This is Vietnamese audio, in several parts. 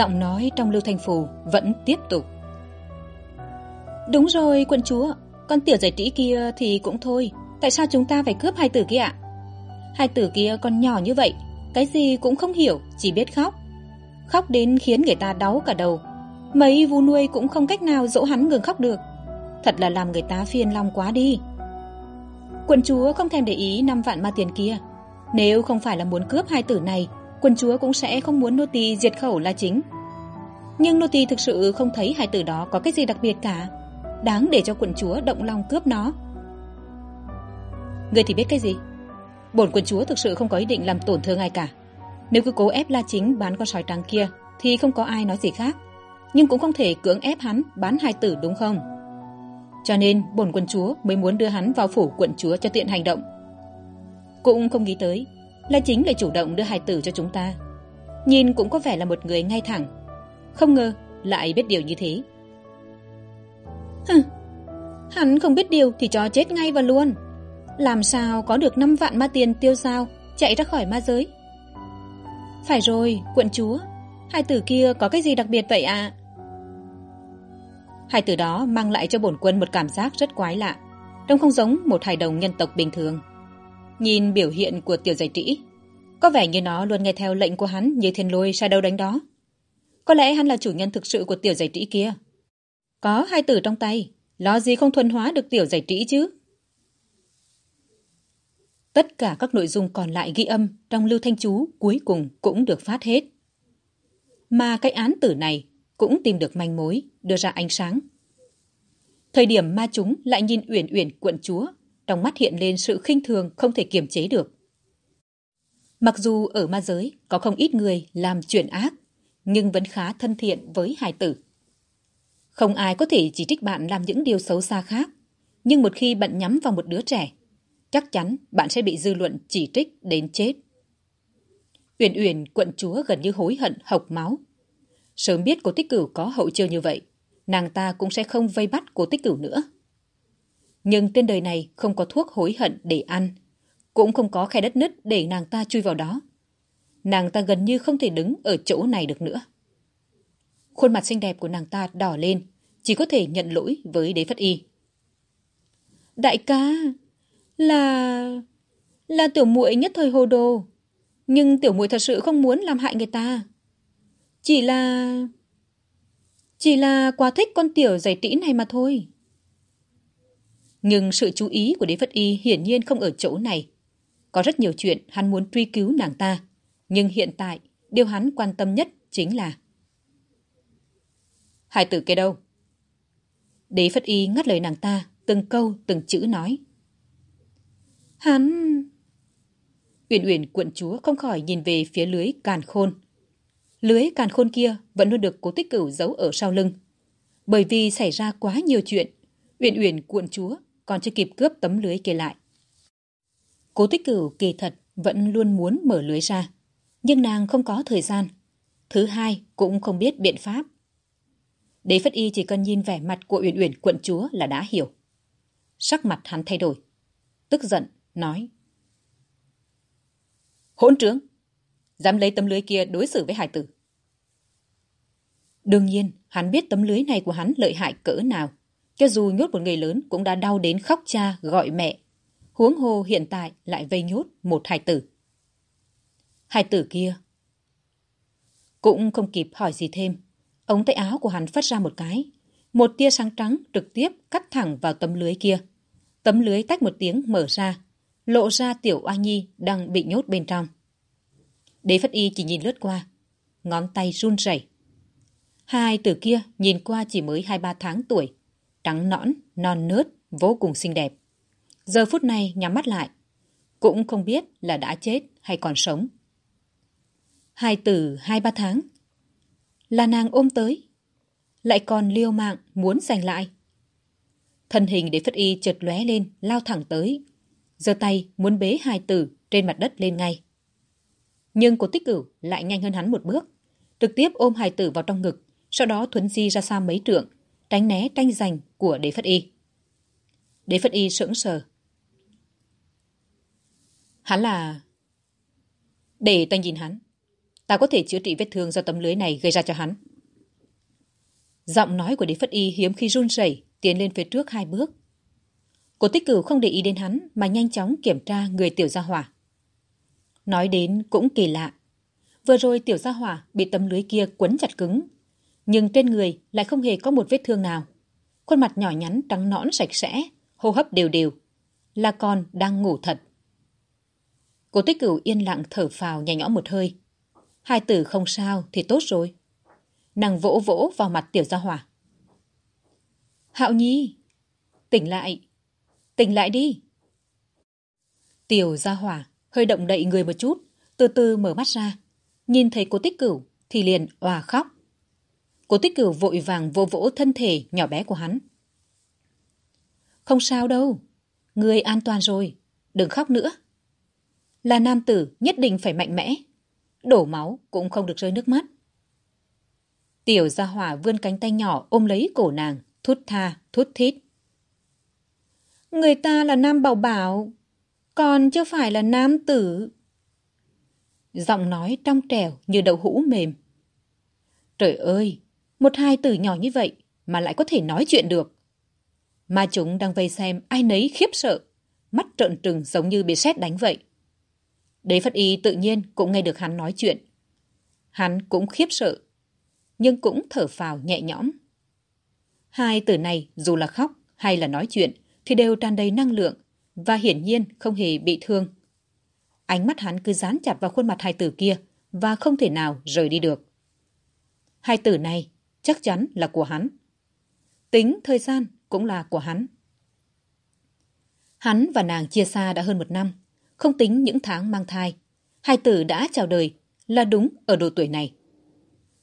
Giọng nói trong Lưu Thanh Phù vẫn tiếp tục. Đúng rồi, quận chúa, con tiểu giải trí kia thì cũng thôi. Tại sao chúng ta phải cướp hai tử kia ạ? Hai tử kia còn nhỏ như vậy, cái gì cũng không hiểu, chỉ biết khóc. Khóc đến khiến người ta đau cả đầu. Mấy vu nuôi cũng không cách nào dỗ hắn ngừng khóc được. Thật là làm người ta phiền lòng quá đi. Quận chúa không thèm để ý năm vạn ma tiền kia. Nếu không phải là muốn cướp hai tử này quân chúa cũng sẽ không muốn nô tỳ diệt khẩu là chính. Nhưng nô tỳ thực sự không thấy hai từ đó có cái gì đặc biệt cả. Đáng để cho quận chúa động lòng cướp nó. Người thì biết cái gì? Bổn quận chúa thực sự không có ý định làm tổn thương ai cả. Nếu cứ cố ép la chính bán con sói trắng kia, thì không có ai nói gì khác. Nhưng cũng không thể cưỡng ép hắn bán hai tử đúng không? Cho nên bổn quận chúa mới muốn đưa hắn vào phủ quận chúa cho tiện hành động. Cũng không nghĩ tới là chính lại chủ động đưa hài tử cho chúng ta. Nhìn cũng có vẻ là một người ngay thẳng. Không ngờ lại biết điều như thế. Hừ, hắn không biết điều thì cho chết ngay và luôn. Làm sao có được năm vạn ma tiền tiêu sao chạy ra khỏi ma giới? Phải rồi quận chúa hai tử kia có cái gì đặc biệt vậy ạ? À? hai tử đó mang lại cho bổn quân một cảm giác rất quái lạ trông không giống một hài đồng nhân tộc bình thường nhìn biểu hiện của tiểu giải trĩ, có vẻ như nó luôn nghe theo lệnh của hắn như thiên lôi sai đâu đánh đó. Có lẽ hắn là chủ nhân thực sự của tiểu giải trĩ kia. Có hai từ trong tay, lo gì không thuần hóa được tiểu giải trĩ chứ? Tất cả các nội dung còn lại ghi âm trong lưu thanh chú cuối cùng cũng được phát hết. Mà cái án tử này cũng tìm được manh mối, đưa ra ánh sáng. Thời điểm ma chúng lại nhìn uyển uyển quận chúa trong mắt hiện lên sự khinh thường không thể kiềm chế được. Mặc dù ở ma giới có không ít người làm chuyện ác, nhưng vẫn khá thân thiện với hài tử. Không ai có thể chỉ trích bạn làm những điều xấu xa khác, nhưng một khi bạn nhắm vào một đứa trẻ, chắc chắn bạn sẽ bị dư luận chỉ trích đến chết. Uyển Uyển quận chúa gần như hối hận hộc máu. Sớm biết cô tích cửu có hậu chiêu như vậy, nàng ta cũng sẽ không vây bắt cô tích cửu nữa nhưng trên đời này không có thuốc hối hận để ăn, cũng không có khe đất nứt để nàng ta chui vào đó. Nàng ta gần như không thể đứng ở chỗ này được nữa. Khuôn mặt xinh đẹp của nàng ta đỏ lên, chỉ có thể nhận lỗi với đế phất y. Đại ca, là là tiểu muội nhất thời hồ đồ, nhưng tiểu muội thật sự không muốn làm hại người ta. Chỉ là chỉ là quá thích con tiểu giày trĩ này mà thôi nhưng sự chú ý của đế phất y hiển nhiên không ở chỗ này. Có rất nhiều chuyện hắn muốn truy cứu nàng ta, nhưng hiện tại điều hắn quan tâm nhất chính là Hải tử kia đâu? Đế phất y ngắt lời nàng ta, từng câu, từng chữ nói. Hắn... Uyển Uyển quận chúa không khỏi nhìn về phía lưới càn khôn. Lưới càn khôn kia vẫn luôn được cố tích cửu giấu ở sau lưng. Bởi vì xảy ra quá nhiều chuyện, Uyển Uyển quận chúa còn chưa kịp cướp tấm lưới kia lại. Cố tích cửu kỳ thật vẫn luôn muốn mở lưới ra, nhưng nàng không có thời gian. Thứ hai cũng không biết biện pháp. Đế Phất Y chỉ cần nhìn vẻ mặt của Uyển Uyển quận chúa là đã hiểu. Sắc mặt hắn thay đổi. Tức giận, nói. Hỗn trướng! Dám lấy tấm lưới kia đối xử với hải tử. Đương nhiên, hắn biết tấm lưới này của hắn lợi hại cỡ nào. Cho dù nhốt một người lớn cũng đã đau đến khóc cha gọi mẹ. Huống hồ hiện tại lại vây nhốt một hài tử. Hài tử kia. Cũng không kịp hỏi gì thêm. Ống tay áo của hắn phát ra một cái. Một tia sáng trắng trực tiếp cắt thẳng vào tấm lưới kia. Tấm lưới tách một tiếng mở ra. Lộ ra tiểu oa nhi đang bị nhốt bên trong. Đế phất y chỉ nhìn lướt qua. Ngón tay run rẩy Hai tử kia nhìn qua chỉ mới hai ba tháng tuổi, trắng nõn, non nớt, vô cùng xinh đẹp. Giờ phút này nhắm mắt lại, cũng không biết là đã chết hay còn sống. Hai từ hai ba tháng. Là nàng ôm tới. Lại còn liêu mạng muốn giành lại. Thân hình để phất y chợt lóe lên, lao thẳng tới. giơ tay muốn bế hai tử trên mặt đất lên ngay. Nhưng cô tích cửu lại nhanh hơn hắn một bước. Trực tiếp ôm hai tử vào trong ngực, sau đó thuấn di ra xa mấy trượng, tránh né tranh giành của đế phất y. Đế phất y sững sờ. Hắn là... Để ta nhìn hắn. Ta có thể chữa trị vết thương do tấm lưới này gây ra cho hắn. Giọng nói của đế phất y hiếm khi run rẩy, tiến lên phía trước hai bước. Cô tích cửu không để ý đến hắn mà nhanh chóng kiểm tra người tiểu gia hỏa. Nói đến cũng kỳ lạ. Vừa rồi tiểu gia hỏa bị tấm lưới kia quấn chặt cứng. Nhưng trên người lại không hề có một vết thương nào. Khuôn mặt nhỏ nhắn trắng nõn sạch sẽ, hô hấp đều đều. Là con đang ngủ thật. Cô tích cửu yên lặng thở phào nhẹ nhõm một hơi. Hai tử không sao thì tốt rồi. Nàng vỗ vỗ vào mặt tiểu gia hỏa. Hạo Nhi, tỉnh lại, tỉnh lại đi. Tiểu gia hỏa hơi động đậy người một chút, từ từ mở mắt ra. Nhìn thấy cô tích cửu thì liền òa khóc. Cô tích cửu vội vàng vô vỗ thân thể nhỏ bé của hắn. Không sao đâu, người an toàn rồi, đừng khóc nữa. Là nam tử nhất định phải mạnh mẽ, đổ máu cũng không được rơi nước mắt. Tiểu gia hỏa vươn cánh tay nhỏ ôm lấy cổ nàng, thút tha, thút thít. Người ta là nam bảo bảo, còn chưa phải là nam tử. Giọng nói trong trèo như đậu hũ mềm. Trời ơi, một hai tử nhỏ như vậy mà lại có thể nói chuyện được. Mà chúng đang vây xem ai nấy khiếp sợ, mắt trợn trừng giống như bị sét đánh vậy. Đế Phất Y tự nhiên cũng nghe được hắn nói chuyện. Hắn cũng khiếp sợ, nhưng cũng thở phào nhẹ nhõm. Hai tử này dù là khóc hay là nói chuyện thì đều tràn đầy năng lượng và hiển nhiên không hề bị thương. Ánh mắt hắn cứ dán chặt vào khuôn mặt hai tử kia và không thể nào rời đi được. Hai tử này chắc chắn là của hắn. Tính thời gian cũng là của hắn. Hắn và nàng chia xa đã hơn một năm, không tính những tháng mang thai. Hai tử đã chào đời là đúng ở độ tuổi này.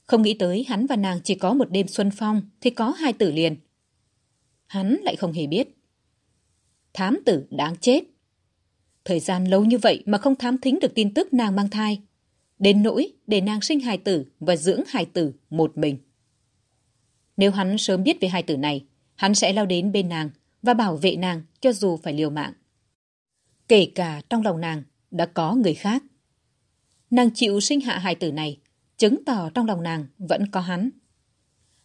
Không nghĩ tới hắn và nàng chỉ có một đêm xuân phong thì có hai tử liền. Hắn lại không hề biết. Thám tử đáng chết. Thời gian lâu như vậy mà không thám thính được tin tức nàng mang thai. Đến nỗi để nàng sinh hài tử và dưỡng hài tử một mình. Nếu hắn sớm biết về hai tử này, hắn sẽ lao đến bên nàng và bảo vệ nàng cho dù phải liều mạng. Kể cả trong lòng nàng đã có người khác. Nàng chịu sinh hạ hài tử này, chứng tỏ trong lòng nàng vẫn có hắn.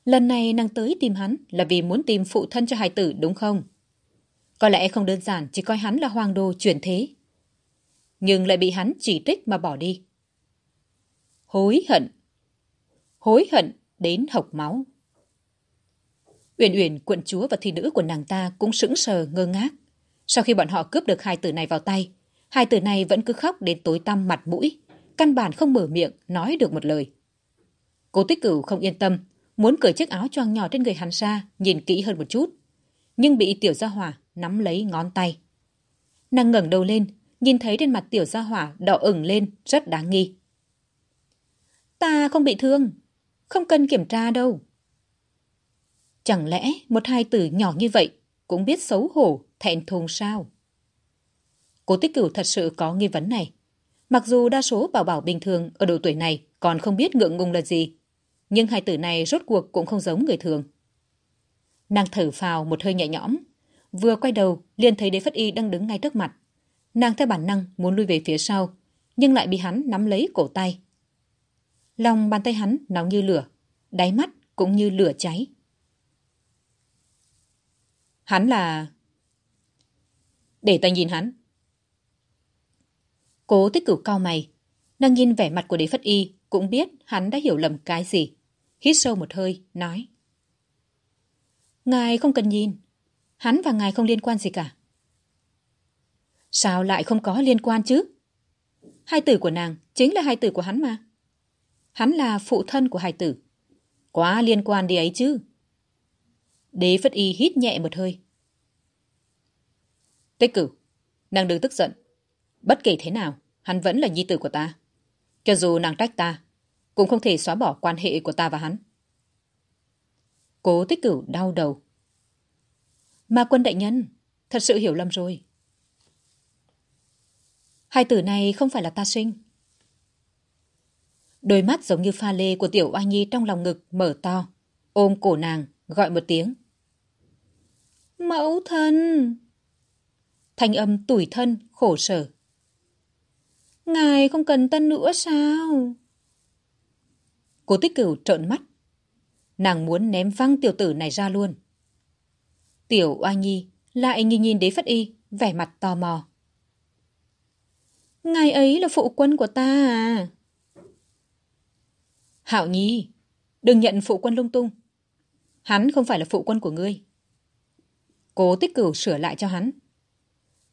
Lần này nàng tới tìm hắn là vì muốn tìm phụ thân cho hài tử đúng không? Có lẽ không đơn giản chỉ coi hắn là hoàng đồ chuyển thế. Nhưng lại bị hắn chỉ trích mà bỏ đi. Hối hận. Hối hận đến hộc máu. Uyển Uyển, quận chúa và thị nữ của nàng ta cũng sững sờ ngơ ngác. Sau khi bọn họ cướp được hai tử này vào tay, hai tử này vẫn cứ khóc đến tối tăm mặt mũi, căn bản không mở miệng nói được một lời. Cố tích cửu không yên tâm, muốn cởi chiếc áo choàng nhỏ trên người hắn ra, nhìn kỹ hơn một chút. Nhưng bị tiểu gia hỏa nắm lấy ngón tay. Nàng ngẩng đầu lên, nhìn thấy trên mặt tiểu gia hỏa đỏ ửng lên, rất đáng nghi. Ta không bị thương, không cần kiểm tra đâu. Chẳng lẽ một hai tử nhỏ như vậy cũng biết xấu hổ, thẹn thùng sao? Cố tích cửu thật sự có nghi vấn này. Mặc dù đa số bảo bảo bình thường ở độ tuổi này còn không biết ngượng ngùng là gì, nhưng hai tử này rốt cuộc cũng không giống người thường. Nàng thở phào một hơi nhẹ nhõm, vừa quay đầu liền thấy đế phất y đang đứng ngay trước mặt. Nàng theo bản năng muốn lui về phía sau, nhưng lại bị hắn nắm lấy cổ tay. Lòng bàn tay hắn nóng như lửa, đáy mắt cũng như lửa cháy. Hắn là... Để ta nhìn hắn. Cố tích cửu cao mày. Nàng nhìn vẻ mặt của đế phất y cũng biết hắn đã hiểu lầm cái gì. Hít sâu một hơi, nói. Ngài không cần nhìn. Hắn và ngài không liên quan gì cả. Sao lại không có liên quan chứ? Hai tử của nàng chính là hai tử của hắn mà. Hắn là phụ thân của hai tử. Quá liên quan đi ấy chứ. Đế Phất Y hít nhẹ một hơi. Tích cửu, nàng đừng tức giận. Bất kể thế nào, hắn vẫn là nhi tử của ta. Cho dù nàng trách ta, cũng không thể xóa bỏ quan hệ của ta và hắn. Cố tích cửu đau đầu. Ma quân đại nhân, thật sự hiểu lầm rồi. Hai tử này không phải là ta sinh. Đôi mắt giống như pha lê của tiểu oa nhi trong lòng ngực mở to, ôm cổ nàng, gọi một tiếng. Mẫu thân! Thanh âm tủi thân, khổ sở. Ngài không cần tân nữa sao? Cô tích cửu trợn mắt. Nàng muốn ném văng tiểu tử này ra luôn. Tiểu oa nhi lại nhìn nhìn đế phất y, vẻ mặt tò mò. Ngài ấy là phụ quân của ta à? Hạo Nhi, đừng nhận phụ quân lung tung. Hắn không phải là phụ quân của ngươi. Cố tích cửu sửa lại cho hắn.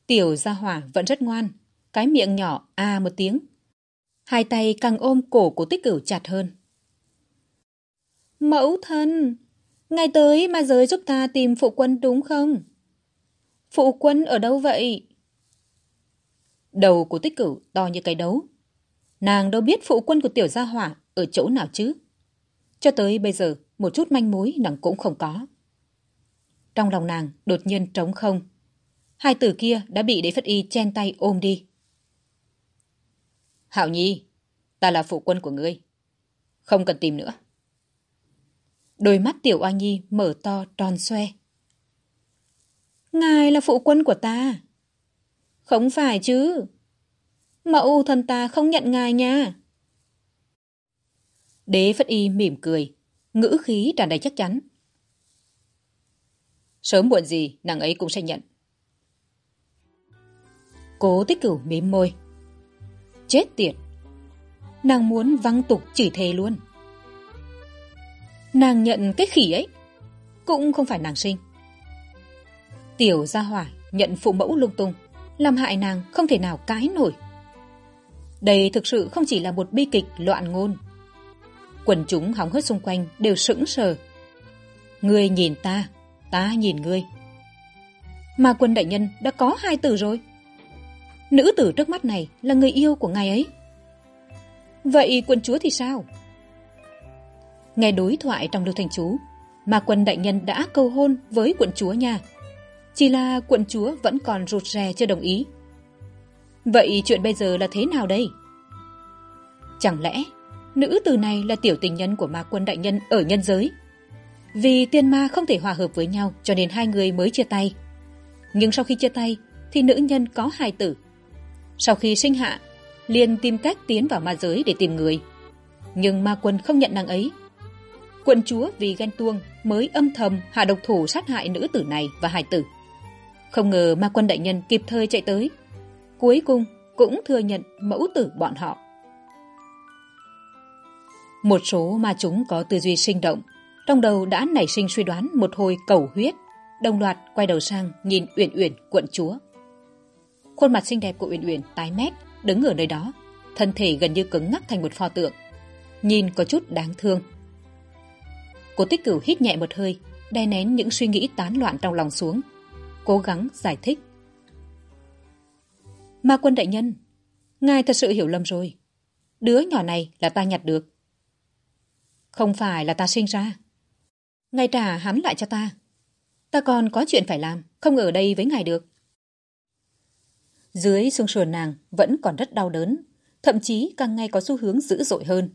Tiểu gia hỏa vẫn rất ngoan, cái miệng nhỏ à một tiếng. Hai tay càng ôm cổ cố tích cửu chặt hơn. Mẫu thân, ngày tới mà giới giúp ta tìm phụ quân đúng không? Phụ quân ở đâu vậy? Đầu của tích cửu to như cái đấu. Nàng đâu biết phụ quân của tiểu gia hỏa ở chỗ nào chứ? Cho tới bây giờ, một chút manh mối nàng cũng không có. Trong lòng nàng đột nhiên trống không. Hai tử kia đã bị đế phất y chen tay ôm đi. Hạo Nhi, ta là phụ quân của ngươi. Không cần tìm nữa. Đôi mắt tiểu oa nhi mở to tròn xoe. Ngài là phụ quân của ta. Không phải chứ. Mẫu thân ta không nhận ngài nha. Đế Phất Y mỉm cười, ngữ khí tràn đầy chắc chắn. Sớm muộn gì, nàng ấy cũng sẽ nhận. Cố tích cửu mím môi. Chết tiệt! Nàng muốn văng tục chửi thề luôn. Nàng nhận cái khỉ ấy, cũng không phải nàng sinh. Tiểu gia hỏa nhận phụ mẫu lung tung, làm hại nàng không thể nào cãi nổi. Đây thực sự không chỉ là một bi kịch loạn ngôn, quần chúng hóng hớt xung quanh đều sững sờ người nhìn ta ta nhìn ngươi. Mà quân đại nhân đã có hai tử rồi. Nữ tử trước mắt này là người yêu của ngài ấy. Vậy quận chúa thì sao? Nghe đối thoại trong lưu thành chú mà quân đại nhân đã cầu hôn với quận chúa nha. Chỉ là quận chúa vẫn còn rụt rè chưa đồng ý. Vậy chuyện bây giờ là thế nào đây? Chẳng lẽ nữ từ này là tiểu tình nhân của ma quân đại nhân ở nhân giới? Vì tiên ma không thể hòa hợp với nhau cho nên hai người mới chia tay. Nhưng sau khi chia tay thì nữ nhân có hài tử. Sau khi sinh hạ liền tìm cách tiến vào ma giới để tìm người. Nhưng ma quân không nhận nàng ấy. Quận chúa vì ghen tuông mới âm thầm hạ độc thủ sát hại nữ tử này và hài tử. Không ngờ ma quân đại nhân kịp thời chạy tới. Cuối cùng cũng thừa nhận mẫu tử bọn họ. Một số ma chúng có tư duy sinh động, trong đầu đã nảy sinh suy đoán một hồi cầu huyết, đồng loạt quay đầu sang nhìn Uyển Uyển quận chúa. Khuôn mặt xinh đẹp của Uyển Uyển tái mét, đứng ở nơi đó, thân thể gần như cứng ngắc thành một pho tượng, nhìn có chút đáng thương. Cố Tích Cửu hít nhẹ một hơi, đè nén những suy nghĩ tán loạn trong lòng xuống, cố gắng giải thích. Ma quân đại nhân, ngài thật sự hiểu lầm rồi. Đứa nhỏ này là ta nhặt được. Không phải là ta sinh ra. Ngài trả hắn lại cho ta. Ta còn có chuyện phải làm, không ở đây với ngài được. Dưới xương sườn nàng vẫn còn rất đau đớn, thậm chí càng ngày có xu hướng dữ dội hơn.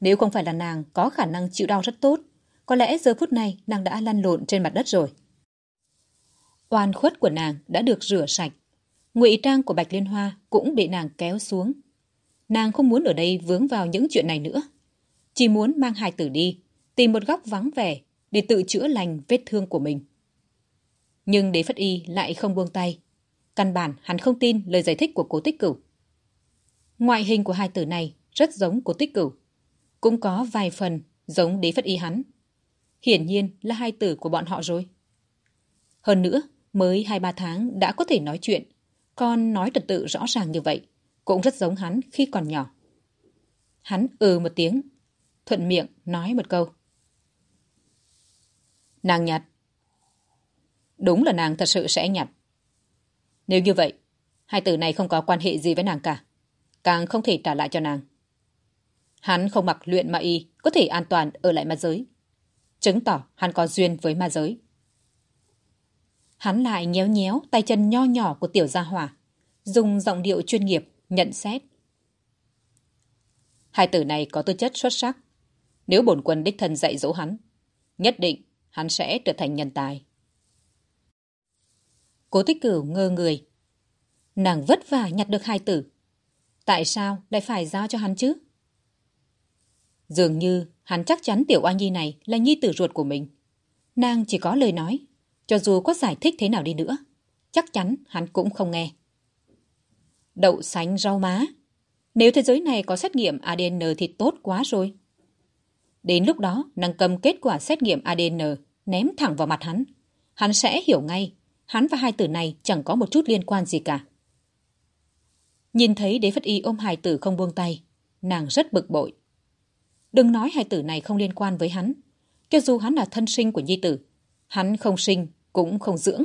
Nếu không phải là nàng có khả năng chịu đau rất tốt, có lẽ giờ phút này nàng đã lăn lộn trên mặt đất rồi. Oan khuất của nàng đã được rửa sạch. Ngụy trang của Bạch Liên Hoa cũng bị nàng kéo xuống. Nàng không muốn ở đây vướng vào những chuyện này nữa chỉ muốn mang hài tử đi, tìm một góc vắng vẻ để tự chữa lành vết thương của mình. Nhưng đế phất y lại không buông tay. Căn bản hắn không tin lời giải thích của cố tích cửu. Ngoại hình của hai tử này rất giống cố tích cửu. Cũng có vài phần giống đế phất y hắn. Hiển nhiên là hai tử của bọn họ rồi. Hơn nữa, mới hai ba tháng đã có thể nói chuyện. Con nói trật tự rõ ràng như vậy. Cũng rất giống hắn khi còn nhỏ. Hắn ừ một tiếng thuận miệng nói một câu. Nàng nhặt. Đúng là nàng thật sự sẽ nhặt. Nếu như vậy, hai từ này không có quan hệ gì với nàng cả. Càng không thể trả lại cho nàng. Hắn không mặc luyện ma y, có thể an toàn ở lại ma giới. Chứng tỏ hắn có duyên với ma giới. Hắn lại nhéo nhéo tay chân nho nhỏ của tiểu gia hỏa, dùng giọng điệu chuyên nghiệp nhận xét. Hai tử này có tư chất xuất sắc. Nếu bổn quân đích thân dạy dỗ hắn, nhất định hắn sẽ trở thành nhân tài. Cố tích cửu ngơ người. Nàng vất vả nhặt được hai tử. Tại sao lại phải giao cho hắn chứ? Dường như hắn chắc chắn tiểu oa nhi này là nhi tử ruột của mình. Nàng chỉ có lời nói, cho dù có giải thích thế nào đi nữa, chắc chắn hắn cũng không nghe. Đậu xanh rau má. Nếu thế giới này có xét nghiệm ADN thì tốt quá rồi. Đến lúc đó, nàng cầm kết quả xét nghiệm ADN ném thẳng vào mặt hắn. Hắn sẽ hiểu ngay, hắn và hai tử này chẳng có một chút liên quan gì cả. Nhìn thấy đế phất y ôm hài tử không buông tay, nàng rất bực bội. Đừng nói hài tử này không liên quan với hắn. Cho dù hắn là thân sinh của nhi tử, hắn không sinh cũng không dưỡng.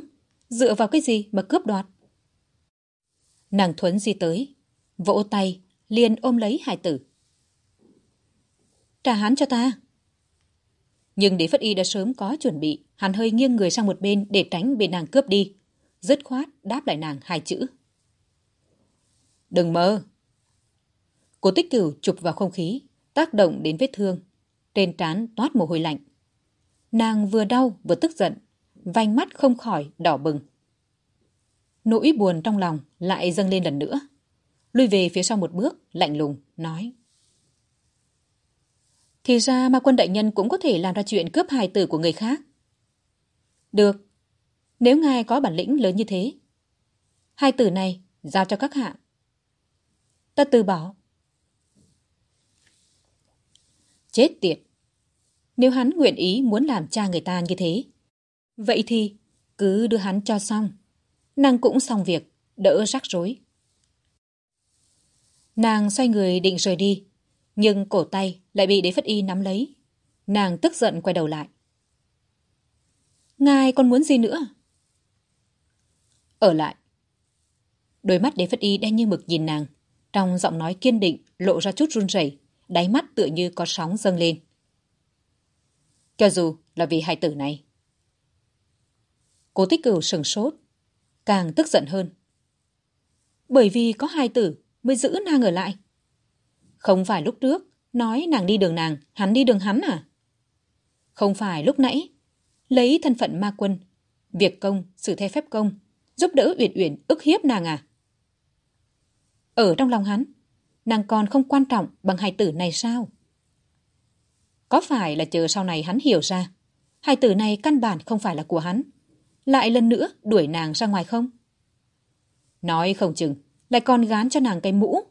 Dựa vào cái gì mà cướp đoạt? Nàng thuấn di tới, vỗ tay, liền ôm lấy hài tử. Trả hắn cho ta. Nhưng đế phất y đã sớm có chuẩn bị, hắn hơi nghiêng người sang một bên để tránh bị nàng cướp đi. Dứt khoát đáp lại nàng hai chữ. Đừng mơ. Cố tích cửu chụp vào không khí, tác động đến vết thương. Trên trán toát mồ hôi lạnh. Nàng vừa đau vừa tức giận, vành mắt không khỏi đỏ bừng. Nỗi buồn trong lòng lại dâng lên lần nữa. Lui về phía sau một bước, lạnh lùng, nói. Thì ra ma quân đại nhân cũng có thể làm ra chuyện cướp hài tử của người khác. Được, nếu ngài có bản lĩnh lớn như thế. Hai tử này giao cho các hạ. Ta từ bỏ. Chết tiệt! Nếu hắn nguyện ý muốn làm cha người ta như thế, vậy thì cứ đưa hắn cho xong. Nàng cũng xong việc, đỡ rắc rối. Nàng xoay người định rời đi, nhưng cổ tay lại bị đế phất y nắm lấy. Nàng tức giận quay đầu lại. Ngài còn muốn gì nữa? Ở lại. Đôi mắt đế phất y đen như mực nhìn nàng, trong giọng nói kiên định lộ ra chút run rẩy, đáy mắt tựa như có sóng dâng lên. Cho dù là vì hai tử này. Cố tích cửu sừng sốt, càng tức giận hơn. Bởi vì có hai tử mới giữ nàng ở lại. Không phải lúc trước nói nàng đi đường nàng, hắn đi đường hắn à? Không phải lúc nãy lấy thân phận ma quân, việc công, xử theo phép công, giúp đỡ Uyển Uyển ức hiếp nàng à? Ở trong lòng hắn, nàng còn không quan trọng bằng hai tử này sao? Có phải là chờ sau này hắn hiểu ra, hai tử này căn bản không phải là của hắn, lại lần nữa đuổi nàng ra ngoài không? Nói không chừng, lại còn gán cho nàng cái mũ.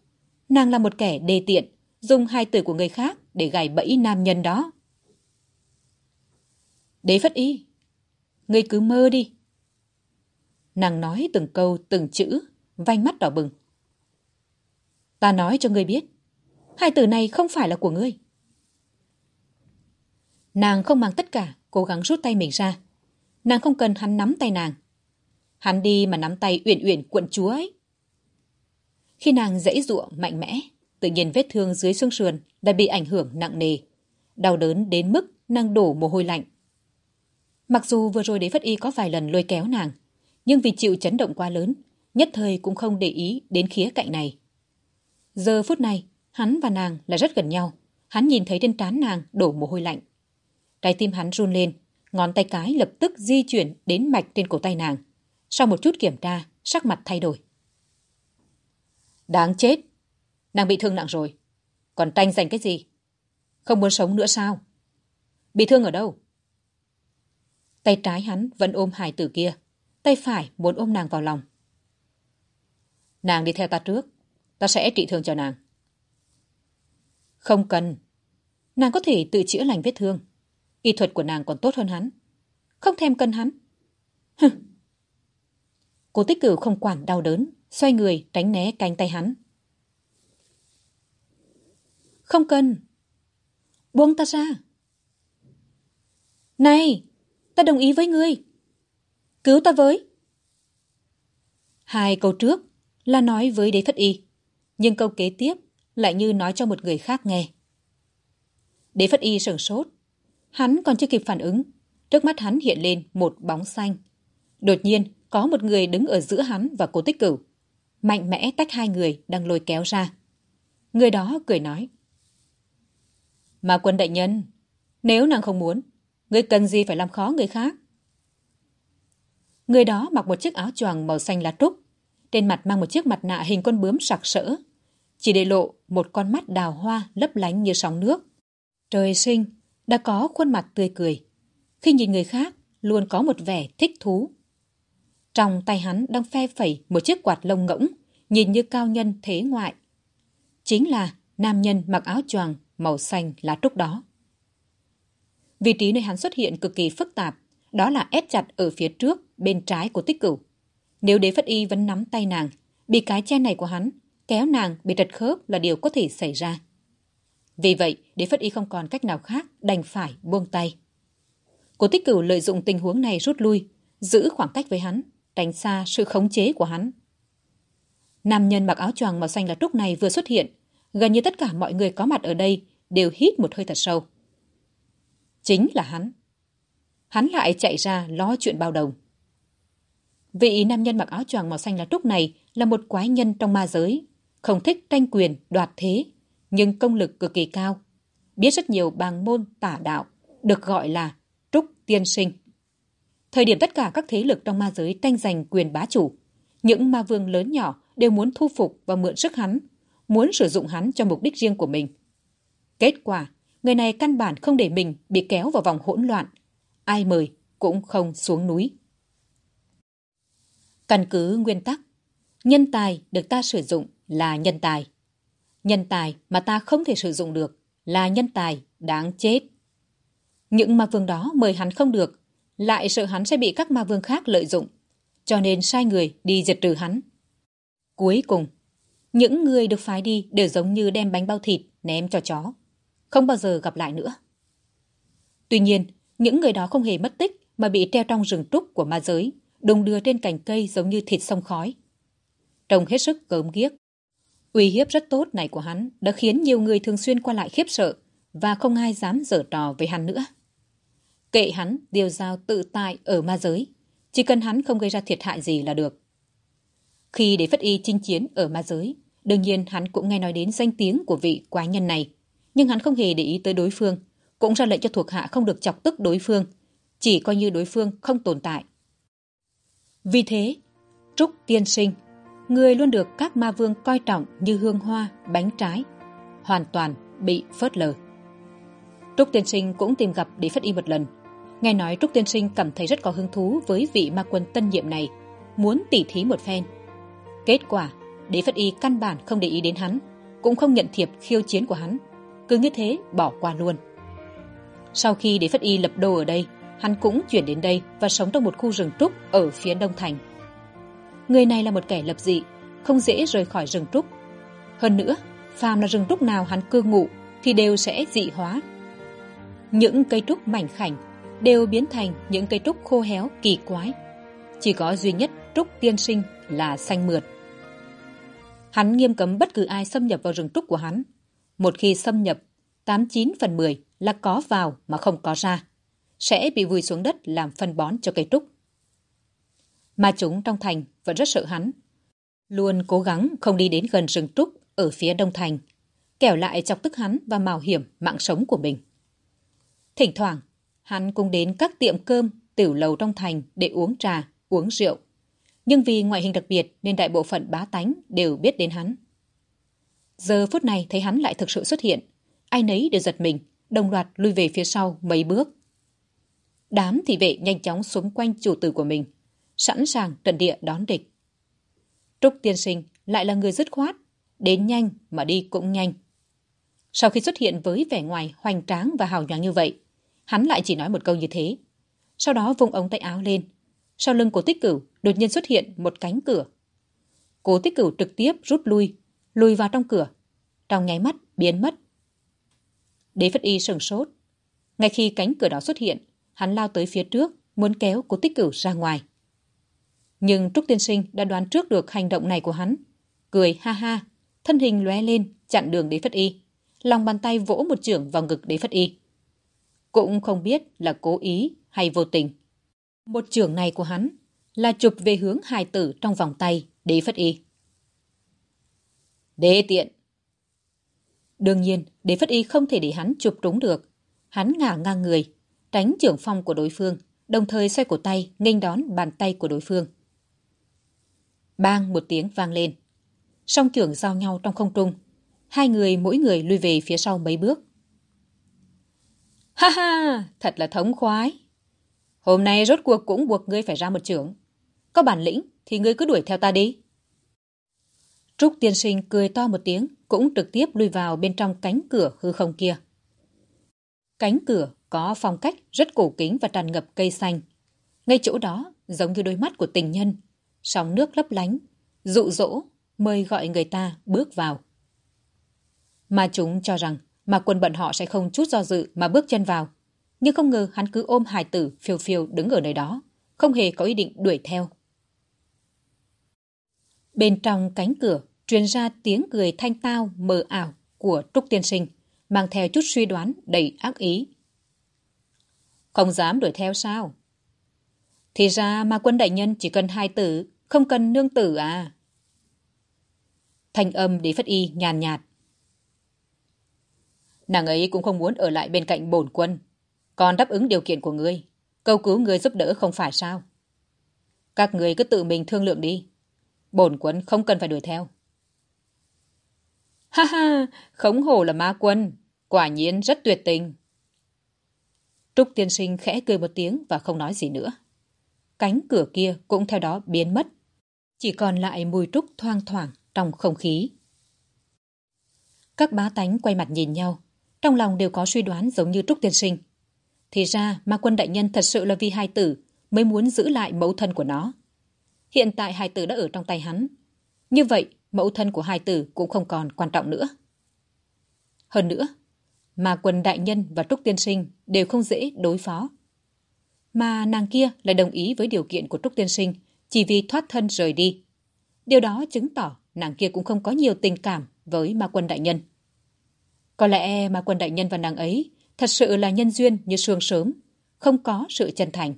Nàng là một kẻ đê tiện, dùng hai từ của người khác để gài bẫy nam nhân đó. Đế phất y, ngươi cứ mơ đi. Nàng nói từng câu, từng chữ, vanh mắt đỏ bừng. Ta nói cho ngươi biết, hai từ này không phải là của ngươi. Nàng không mang tất cả, cố gắng rút tay mình ra. Nàng không cần hắn nắm tay nàng. Hắn đi mà nắm tay uyển uyển quận chúa ấy. Khi nàng dãy ruộng mạnh mẽ, tự nhiên vết thương dưới xương sườn đã bị ảnh hưởng nặng nề. Đau đớn đến mức nàng đổ mồ hôi lạnh. Mặc dù vừa rồi đế phất y có vài lần lôi kéo nàng, nhưng vì chịu chấn động quá lớn, nhất thời cũng không để ý đến khía cạnh này. Giờ phút này, hắn và nàng là rất gần nhau. Hắn nhìn thấy trên trán nàng đổ mồ hôi lạnh. Trái tim hắn run lên, ngón tay cái lập tức di chuyển đến mạch trên cổ tay nàng. Sau một chút kiểm tra, sắc mặt thay đổi. Đáng chết! Nàng bị thương nặng rồi. Còn tranh giành cái gì? Không muốn sống nữa sao? Bị thương ở đâu? Tay trái hắn vẫn ôm hài tử kia. Tay phải muốn ôm nàng vào lòng. Nàng đi theo ta trước. Ta sẽ trị thương cho nàng. Không cần. Nàng có thể tự chữa lành vết thương. Y thuật của nàng còn tốt hơn hắn. Không thèm cân hắn. Hừ. Cô tích cửu không quản đau đớn, xoay người tránh né cánh tay hắn. Không cần. Buông ta ra. Này! ta đồng ý với ngươi. Cứu ta với. Hai câu trước là nói với đế phất y, nhưng câu kế tiếp lại như nói cho một người khác nghe. Đế phất y sửng sốt. Hắn còn chưa kịp phản ứng. Trước mắt hắn hiện lên một bóng xanh. Đột nhiên, có một người đứng ở giữa hắn và cố tích cửu. Mạnh mẽ tách hai người đang lôi kéo ra. Người đó cười nói. Mà quân đại nhân, nếu nàng không muốn, người cần gì phải làm khó người khác? Người đó mặc một chiếc áo choàng màu xanh lá trúc, trên mặt mang một chiếc mặt nạ hình con bướm sặc sỡ, chỉ để lộ một con mắt đào hoa lấp lánh như sóng nước. Trời sinh, đã có khuôn mặt tươi cười. Khi nhìn người khác, luôn có một vẻ thích thú. Trong tay hắn đang phe phẩy một chiếc quạt lông ngỗng, nhìn như cao nhân thế ngoại. Chính là nam nhân mặc áo choàng màu xanh lá trúc đó. Vị trí nơi hắn xuất hiện cực kỳ phức tạp, đó là ép chặt ở phía trước, bên trái của tích cửu. Nếu đế phất y vẫn nắm tay nàng, bị cái che này của hắn, kéo nàng bị trật khớp là điều có thể xảy ra. Vì vậy, đế phất y không còn cách nào khác, đành phải buông tay. Cố tích cửu lợi dụng tình huống này rút lui, giữ khoảng cách với hắn, tránh xa sự khống chế của hắn. Nam nhân mặc áo choàng màu xanh là trúc này vừa xuất hiện, gần như tất cả mọi người có mặt ở đây đều hít một hơi thật sâu. Chính là hắn. Hắn lại chạy ra lo chuyện bao đồng. Vị nam nhân mặc áo choàng màu xanh lá trúc này là một quái nhân trong ma giới, không thích tranh quyền, đoạt thế, nhưng công lực cực kỳ cao. Biết rất nhiều bàng môn tả đạo, được gọi là Trúc Tiên Sinh. Thời điểm tất cả các thế lực trong ma giới tranh giành quyền bá chủ, những ma vương lớn nhỏ đều muốn thu phục và mượn sức hắn, muốn sử dụng hắn cho mục đích riêng của mình. Kết quả, người này căn bản không để mình bị kéo vào vòng hỗn loạn. Ai mời cũng không xuống núi. Căn cứ nguyên tắc, nhân tài được ta sử dụng là nhân tài. Nhân tài mà ta không thể sử dụng được là nhân tài đáng chết. Những ma vương đó mời hắn không được, lại sợ hắn sẽ bị các ma vương khác lợi dụng, cho nên sai người đi diệt trừ hắn. Cuối cùng, những người được phái đi đều giống như đem bánh bao thịt ném cho chó, không bao giờ gặp lại nữa. Tuy nhiên, những người đó không hề mất tích mà bị treo trong rừng trúc của ma giới, đùng đưa trên cành cây giống như thịt sông khói. Trông hết sức gớm ghiếc. Uy hiếp rất tốt này của hắn đã khiến nhiều người thường xuyên qua lại khiếp sợ và không ai dám dở trò với hắn nữa. Kệ hắn điều giao tự tại ở ma giới, chỉ cần hắn không gây ra thiệt hại gì là được. Khi để Phất Y chinh chiến ở ma giới, đương nhiên hắn cũng nghe nói đến danh tiếng của vị quái nhân này, nhưng hắn không hề để ý tới đối phương, cũng ra lệnh cho thuộc hạ không được chọc tức đối phương, chỉ coi như đối phương không tồn tại. Vì thế, Trúc Tiên Sinh người luôn được các ma vương coi trọng như hương hoa, bánh trái, hoàn toàn bị phớt lờ. Trúc Tiên Sinh cũng tìm gặp Đế Phất Y một lần. Nghe nói Trúc Tiên Sinh cảm thấy rất có hứng thú với vị ma quân tân nhiệm này, muốn tỉ thí một phen. Kết quả, Đế Phất Y căn bản không để ý đến hắn, cũng không nhận thiệp khiêu chiến của hắn, cứ như thế bỏ qua luôn. Sau khi Đế Phất Y lập đô ở đây, hắn cũng chuyển đến đây và sống trong một khu rừng trúc ở phía đông thành. Người này là một kẻ lập dị, không dễ rời khỏi rừng trúc. Hơn nữa, phàm là rừng trúc nào hắn cư ngụ thì đều sẽ dị hóa. Những cây trúc mảnh khảnh đều biến thành những cây trúc khô héo kỳ quái. Chỉ có duy nhất trúc tiên sinh là xanh mượt. Hắn nghiêm cấm bất cứ ai xâm nhập vào rừng trúc của hắn. Một khi xâm nhập, tám chín phần mười là có vào mà không có ra. Sẽ bị vùi xuống đất làm phân bón cho cây trúc mà chúng trong thành vẫn rất sợ hắn. Luôn cố gắng không đi đến gần rừng trúc ở phía đông thành, kẻo lại chọc tức hắn và mạo hiểm mạng sống của mình. Thỉnh thoảng, hắn cũng đến các tiệm cơm, tiểu lầu trong thành để uống trà, uống rượu. Nhưng vì ngoại hình đặc biệt nên đại bộ phận bá tánh đều biết đến hắn. Giờ phút này thấy hắn lại thực sự xuất hiện, ai nấy đều giật mình, đồng loạt lui về phía sau mấy bước. Đám thị vệ nhanh chóng xuống quanh chủ tử của mình, sẵn sàng trận địa đón địch. Trúc tiên sinh lại là người dứt khoát, đến nhanh mà đi cũng nhanh. Sau khi xuất hiện với vẻ ngoài hoành tráng và hào nhoáng như vậy, hắn lại chỉ nói một câu như thế. Sau đó vung ống tay áo lên. Sau lưng của tích cửu đột nhiên xuất hiện một cánh cửa. Cố tích cửu trực tiếp rút lui, lùi vào trong cửa. Trong nháy mắt biến mất. Đế Phất Y sừng sốt. Ngay khi cánh cửa đó xuất hiện, hắn lao tới phía trước, muốn kéo cố tích cửu ra ngoài. Nhưng Trúc Tiên Sinh đã đoán trước được hành động này của hắn. Cười ha ha, thân hình lóe lên, chặn đường đế phất y. Lòng bàn tay vỗ một trưởng vào ngực đế phất y. Cũng không biết là cố ý hay vô tình. Một trường này của hắn là chụp về hướng hài tử trong vòng tay đế phất y. Đế tiện! Đương nhiên, đế phất y không thể để hắn chụp trúng được. Hắn ngả ngang người, tránh trưởng phong của đối phương, đồng thời xoay cổ tay nghênh đón bàn tay của đối phương. Bang một tiếng vang lên. Song trưởng giao nhau trong không trung. Hai người mỗi người lui về phía sau mấy bước. Ha ha, thật là thống khoái. Hôm nay rốt cuộc cũng buộc ngươi phải ra một trưởng. Có bản lĩnh thì ngươi cứ đuổi theo ta đi. Trúc tiên sinh cười to một tiếng, cũng trực tiếp lui vào bên trong cánh cửa hư không kia. Cánh cửa có phong cách rất cổ kính và tràn ngập cây xanh. Ngay chỗ đó, giống như đôi mắt của tình nhân, sóng nước lấp lánh, dụ dỗ, mời gọi người ta bước vào. Mà chúng cho rằng mà quân bận họ sẽ không chút do dự mà bước chân vào. Nhưng không ngờ hắn cứ ôm hài tử phiêu phiêu đứng ở nơi đó, không hề có ý định đuổi theo. Bên trong cánh cửa truyền ra tiếng cười thanh tao mờ ảo của Trúc Tiên Sinh, mang theo chút suy đoán đầy ác ý. Không dám đuổi theo sao? Thì ra mà quân đại nhân chỉ cần hai tử, không cần nương tử à? Thanh âm đế phất y nhàn nhạt. Nàng ấy cũng không muốn ở lại bên cạnh bổn quân, còn đáp ứng điều kiện của ngươi. Cầu cứu ngươi giúp đỡ không phải sao? Các người cứ tự mình thương lượng đi. Bổn quân không cần phải đuổi theo. Ha ha, khống hổ là ma quân. Quả nhiên rất tuyệt tình. Trúc tiên sinh khẽ cười một tiếng và không nói gì nữa. Cánh cửa kia cũng theo đó biến mất. Chỉ còn lại mùi trúc thoang thoảng trong không khí. Các bá tánh quay mặt nhìn nhau. Trong lòng đều có suy đoán giống như Trúc tiên sinh. Thì ra ma quân đại nhân thật sự là vì hai tử mới muốn giữ lại mẫu thân của nó. Hiện tại hai tử đã ở trong tay hắn. Như vậy, mẫu thân của hai tử cũng không còn quan trọng nữa. Hơn nữa, mà quân đại nhân và Trúc Tiên Sinh đều không dễ đối phó. Mà nàng kia lại đồng ý với điều kiện của Trúc Tiên Sinh chỉ vì thoát thân rời đi. Điều đó chứng tỏ nàng kia cũng không có nhiều tình cảm với ma quân đại nhân. Có lẽ mà quân đại nhân và nàng ấy thật sự là nhân duyên như sương sớm, không có sự chân thành.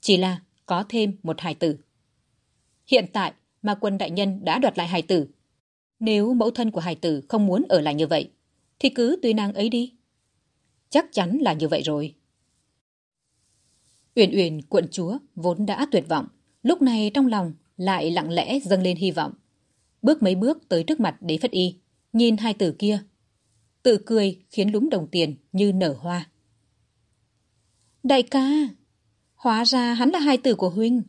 Chỉ là có thêm một hài tử. Hiện tại, mà quân đại nhân đã đoạt lại hài tử. Nếu mẫu thân của hài tử không muốn ở lại như vậy, thì cứ tùy nàng ấy đi. Chắc chắn là như vậy rồi. Uyển Uyển quận chúa vốn đã tuyệt vọng, lúc này trong lòng lại lặng lẽ dâng lên hy vọng. Bước mấy bước tới trước mặt đế phất y, nhìn hai tử kia. Tự cười khiến lúng đồng tiền như nở hoa. Đại ca, hóa ra hắn là hai tử của huynh.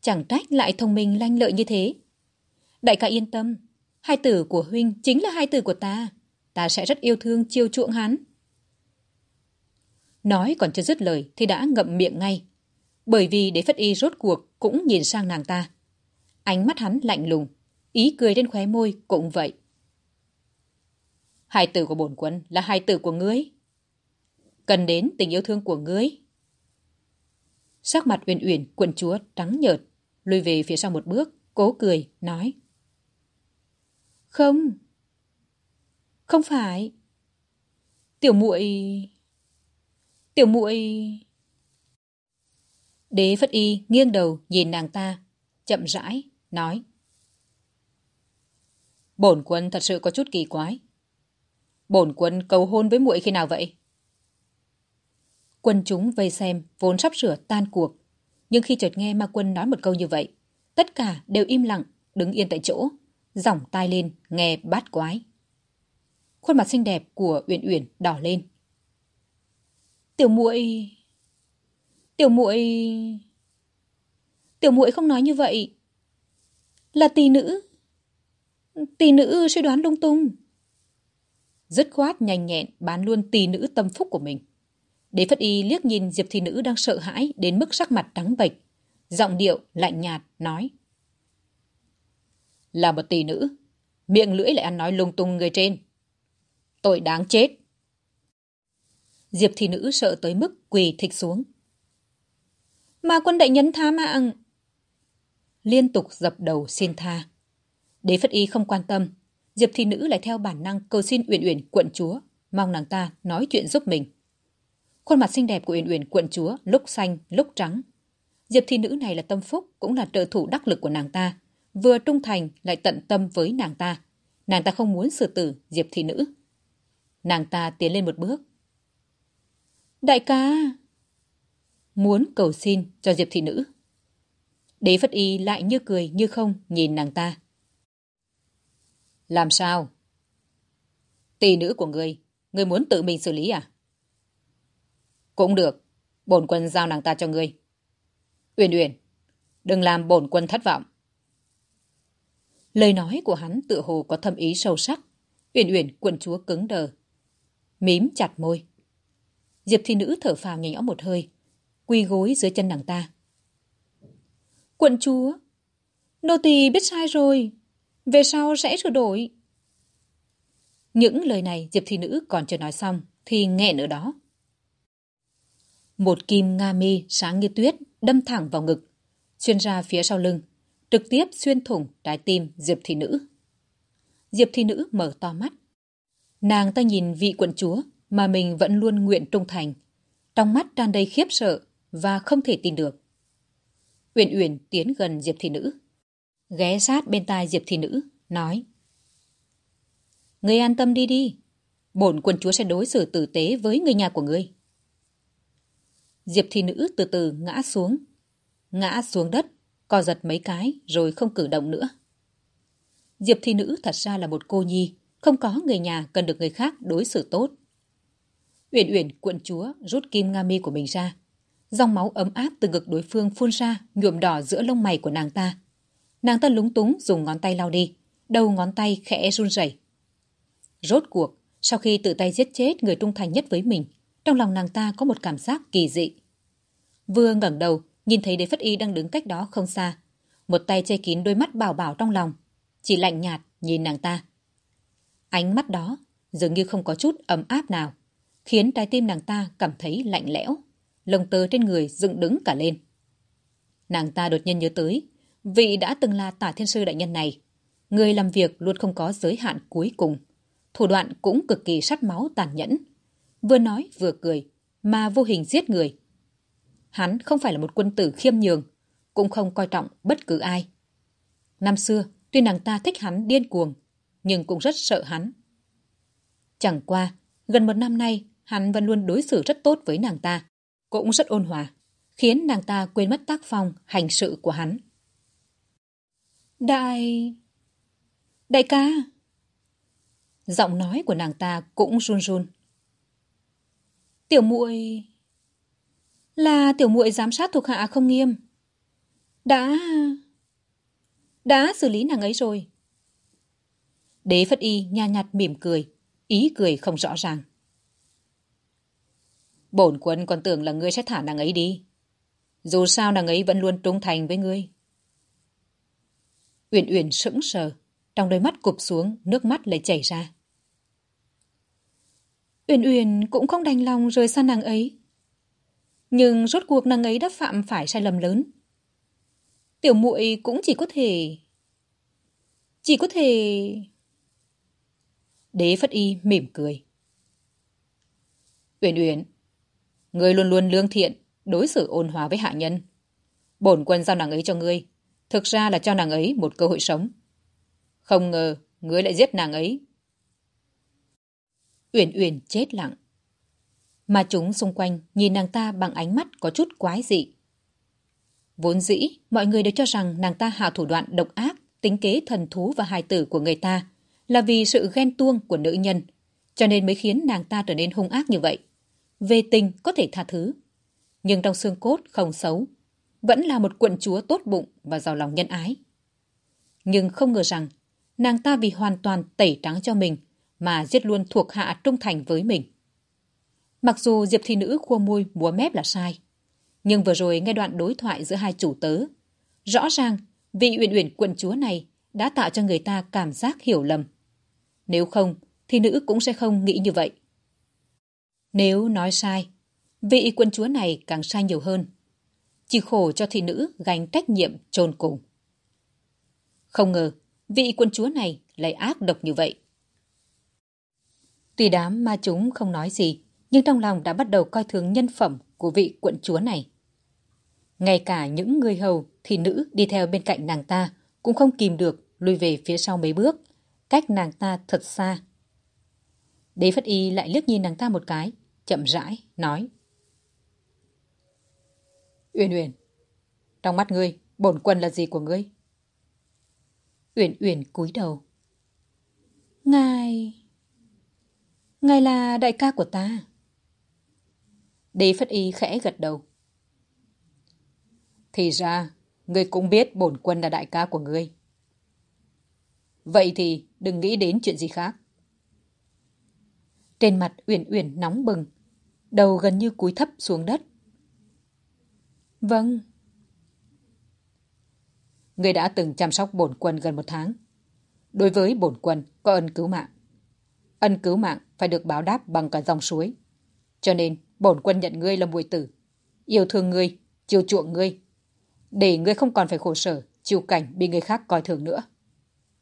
Chẳng trách lại thông minh lanh lợi như thế. Đại ca yên tâm, hai tử của huynh chính là hai tử của ta ta sẽ rất yêu thương chiêu chuộng hắn. Nói còn chưa dứt lời thì đã ngậm miệng ngay. Bởi vì đế phất y rốt cuộc cũng nhìn sang nàng ta. Ánh mắt hắn lạnh lùng, ý cười trên khóe môi cũng vậy. Hai tử của bổn quân là hai tử của ngươi. Cần đến tình yêu thương của ngươi. Sắc mặt uyển uyển quận chúa trắng nhợt, lùi về phía sau một bước, cố cười, nói. Không, không phải. Tiểu muội Tiểu muội Đế Phất Y nghiêng đầu nhìn nàng ta, chậm rãi, nói. Bổn quân thật sự có chút kỳ quái. Bổn quân cầu hôn với muội khi nào vậy? Quân chúng vây xem vốn sắp sửa tan cuộc. Nhưng khi chợt nghe ma quân nói một câu như vậy, tất cả đều im lặng, đứng yên tại chỗ, giỏng tai lên, nghe bát quái. Khuôn mặt xinh đẹp của Uyển Uyển đỏ lên. Tiểu muội, tiểu muội, tiểu muội không nói như vậy. Là tỷ nữ. Tỷ nữ suy đoán lung tung. Dứt khoát nhanh nhẹn bán luôn tỷ nữ tâm phúc của mình. Đế Phất Y liếc nhìn Diệp thị nữ đang sợ hãi đến mức sắc mặt trắng bệch, giọng điệu lạnh nhạt nói: "Là một tỷ nữ, miệng lưỡi lại ăn nói lung tung người trên, Tội đáng chết. Diệp thị nữ sợ tới mức quỳ thịch xuống. Mà quân đại nhân tha mạng. Liên tục dập đầu xin tha. Đế Phất Y không quan tâm. Diệp thị nữ lại theo bản năng cầu xin Uyển Uyển quận chúa, mong nàng ta nói chuyện giúp mình. Khuôn mặt xinh đẹp của Uyển Uyển quận chúa lúc xanh, lúc trắng. Diệp thị nữ này là tâm phúc, cũng là trợ thủ đắc lực của nàng ta. Vừa trung thành lại tận tâm với nàng ta. Nàng ta không muốn xử tử Diệp thị nữ. Nàng ta tiến lên một bước. Đại ca! Muốn cầu xin cho Diệp thị nữ. Đế Phất Y lại như cười như không nhìn nàng ta. Làm sao? Tỷ nữ của ngươi, ngươi muốn tự mình xử lý à? Cũng được, bổn quân giao nàng ta cho ngươi. Uyển Uyển, đừng làm bổn quân thất vọng. Lời nói của hắn tựa hồ có thâm ý sâu sắc. Uyển Uyển quận chúa cứng đờ. Mím chặt môi. Diệp thi nữ thở phào nhẹ nhõm một hơi, quỳ gối dưới chân nàng ta. Quận chúa, nô tỳ biết sai rồi, về sau sẽ sửa đổi. Những lời này Diệp thị nữ còn chưa nói xong thì nghẹn ở đó. Một kim nga mi sáng như tuyết đâm thẳng vào ngực, xuyên ra phía sau lưng, trực tiếp xuyên thủng trái tim Diệp thị nữ. Diệp thị nữ mở to mắt. Nàng ta nhìn vị quận chúa mà mình vẫn luôn nguyện trung thành, trong mắt tràn đầy khiếp sợ và không thể tin được. Uyển Uyển tiến gần Diệp thị nữ, ghé sát bên tai Diệp thị nữ, nói: "Ngươi an tâm đi đi, bổn quần chúa sẽ đối xử tử tế với người nhà của ngươi." Diệp thị nữ từ từ ngã xuống, ngã xuống đất, co giật mấy cái rồi không cử động nữa. Diệp thị nữ thật ra là một cô nhi, không có người nhà cần được người khác đối xử tốt. Uyển Uyển quận chúa rút kim nga mi của mình ra. Dòng máu ấm áp từ ngực đối phương phun ra, nhuộm đỏ giữa lông mày của nàng ta. Nàng ta lúng túng dùng ngón tay lau đi, đầu ngón tay khẽ run rẩy. Rốt cuộc, sau khi tự tay giết chết người trung thành nhất với mình, trong lòng nàng ta có một cảm giác kỳ dị. Vừa ngẩng đầu, nhìn thấy đế phất y đang đứng cách đó không xa. Một tay che kín đôi mắt bảo bảo trong lòng, chỉ lạnh nhạt nhìn nàng ta. Ánh mắt đó dường như không có chút ấm áp nào, khiến trái tim nàng ta cảm thấy lạnh lẽo, lông tơ trên người dựng đứng cả lên. Nàng ta đột nhiên nhớ tới, vị đã từng là tả thiên sư đại nhân này. Người làm việc luôn không có giới hạn cuối cùng. Thủ đoạn cũng cực kỳ sắt máu tàn nhẫn. Vừa nói vừa cười, mà vô hình giết người. Hắn không phải là một quân tử khiêm nhường, cũng không coi trọng bất cứ ai. Năm xưa, tuy nàng ta thích hắn điên cuồng, nhưng cũng rất sợ hắn. Chẳng qua, gần một năm nay, hắn vẫn luôn đối xử rất tốt với nàng ta, cũng rất ôn hòa, khiến nàng ta quên mất tác phong, hành sự của hắn. Đại... Đại ca! Giọng nói của nàng ta cũng run run. Tiểu muội là tiểu muội giám sát thuộc hạ không nghiêm. Đã... đã xử lý nàng ấy rồi. Đế Phất Y nha nhạt mỉm cười, ý cười không rõ ràng. Bổn quân còn tưởng là ngươi sẽ thả nàng ấy đi. Dù sao nàng ấy vẫn luôn trung thành với ngươi. Uyển Uyển sững sờ, trong đôi mắt cụp xuống, nước mắt lại chảy ra. Uyển Uyển cũng không đành lòng rời xa nàng ấy. Nhưng rốt cuộc nàng ấy đã phạm phải sai lầm lớn. Tiểu muội cũng chỉ có thể... Chỉ có thể... Đế Phất Y mỉm cười. Uyển Uyển, ngươi luôn luôn lương thiện, đối xử ôn hòa với hạ nhân. Bổn quân giao nàng ấy cho ngươi, thực ra là cho nàng ấy một cơ hội sống. Không ngờ, ngươi lại giết nàng ấy. Uyển Uyển chết lặng. Mà chúng xung quanh nhìn nàng ta bằng ánh mắt có chút quái dị. Vốn dĩ, mọi người đều cho rằng nàng ta hạ thủ đoạn độc ác, tính kế thần thú và hài tử của người ta là vì sự ghen tuông của nữ nhân, cho nên mới khiến nàng ta trở nên hung ác như vậy. Về tình có thể tha thứ, nhưng trong xương cốt không xấu, vẫn là một quận chúa tốt bụng và giàu lòng nhân ái. Nhưng không ngờ rằng, nàng ta vì hoàn toàn tẩy trắng cho mình mà giết luôn thuộc hạ trung thành với mình. Mặc dù Diệp Thị Nữ khua môi múa mép là sai, nhưng vừa rồi nghe đoạn đối thoại giữa hai chủ tớ, rõ ràng vị uyển uyển quận chúa này đã tạo cho người ta cảm giác hiểu lầm. Nếu không, thì nữ cũng sẽ không nghĩ như vậy. Nếu nói sai, vị quận chúa này càng sai nhiều hơn chỉ khổ cho thị nữ gánh trách nhiệm chôn cùng. Không ngờ, vị quân chúa này lại ác độc như vậy. Tuy đám ma chúng không nói gì, nhưng trong lòng đã bắt đầu coi thường nhân phẩm của vị quận chúa này. Ngay cả những người hầu thị nữ đi theo bên cạnh nàng ta cũng không kìm được lùi về phía sau mấy bước, cách nàng ta thật xa. Đế Phất Y lại liếc nhìn nàng ta một cái, chậm rãi, nói. Uyển Uyển, trong mắt ngươi, bổn quân là gì của ngươi? Uyển Uyển cúi đầu. Ngài... Ngài là đại ca của ta. Đế Phất Y khẽ gật đầu. Thì ra, ngươi cũng biết bổn quân là đại ca của ngươi. Vậy thì đừng nghĩ đến chuyện gì khác. Trên mặt Uyển Uyển nóng bừng, đầu gần như cúi thấp xuống đất. Vâng. người đã từng chăm sóc bổn quân gần một tháng. Đối với bổn quân có ân cứu mạng. Ân cứu mạng phải được báo đáp bằng cả dòng suối. Cho nên bổn quân nhận ngươi là muội tử. Yêu thương ngươi, chiều chuộng ngươi. Để ngươi không còn phải khổ sở, chịu cảnh bị người khác coi thường nữa.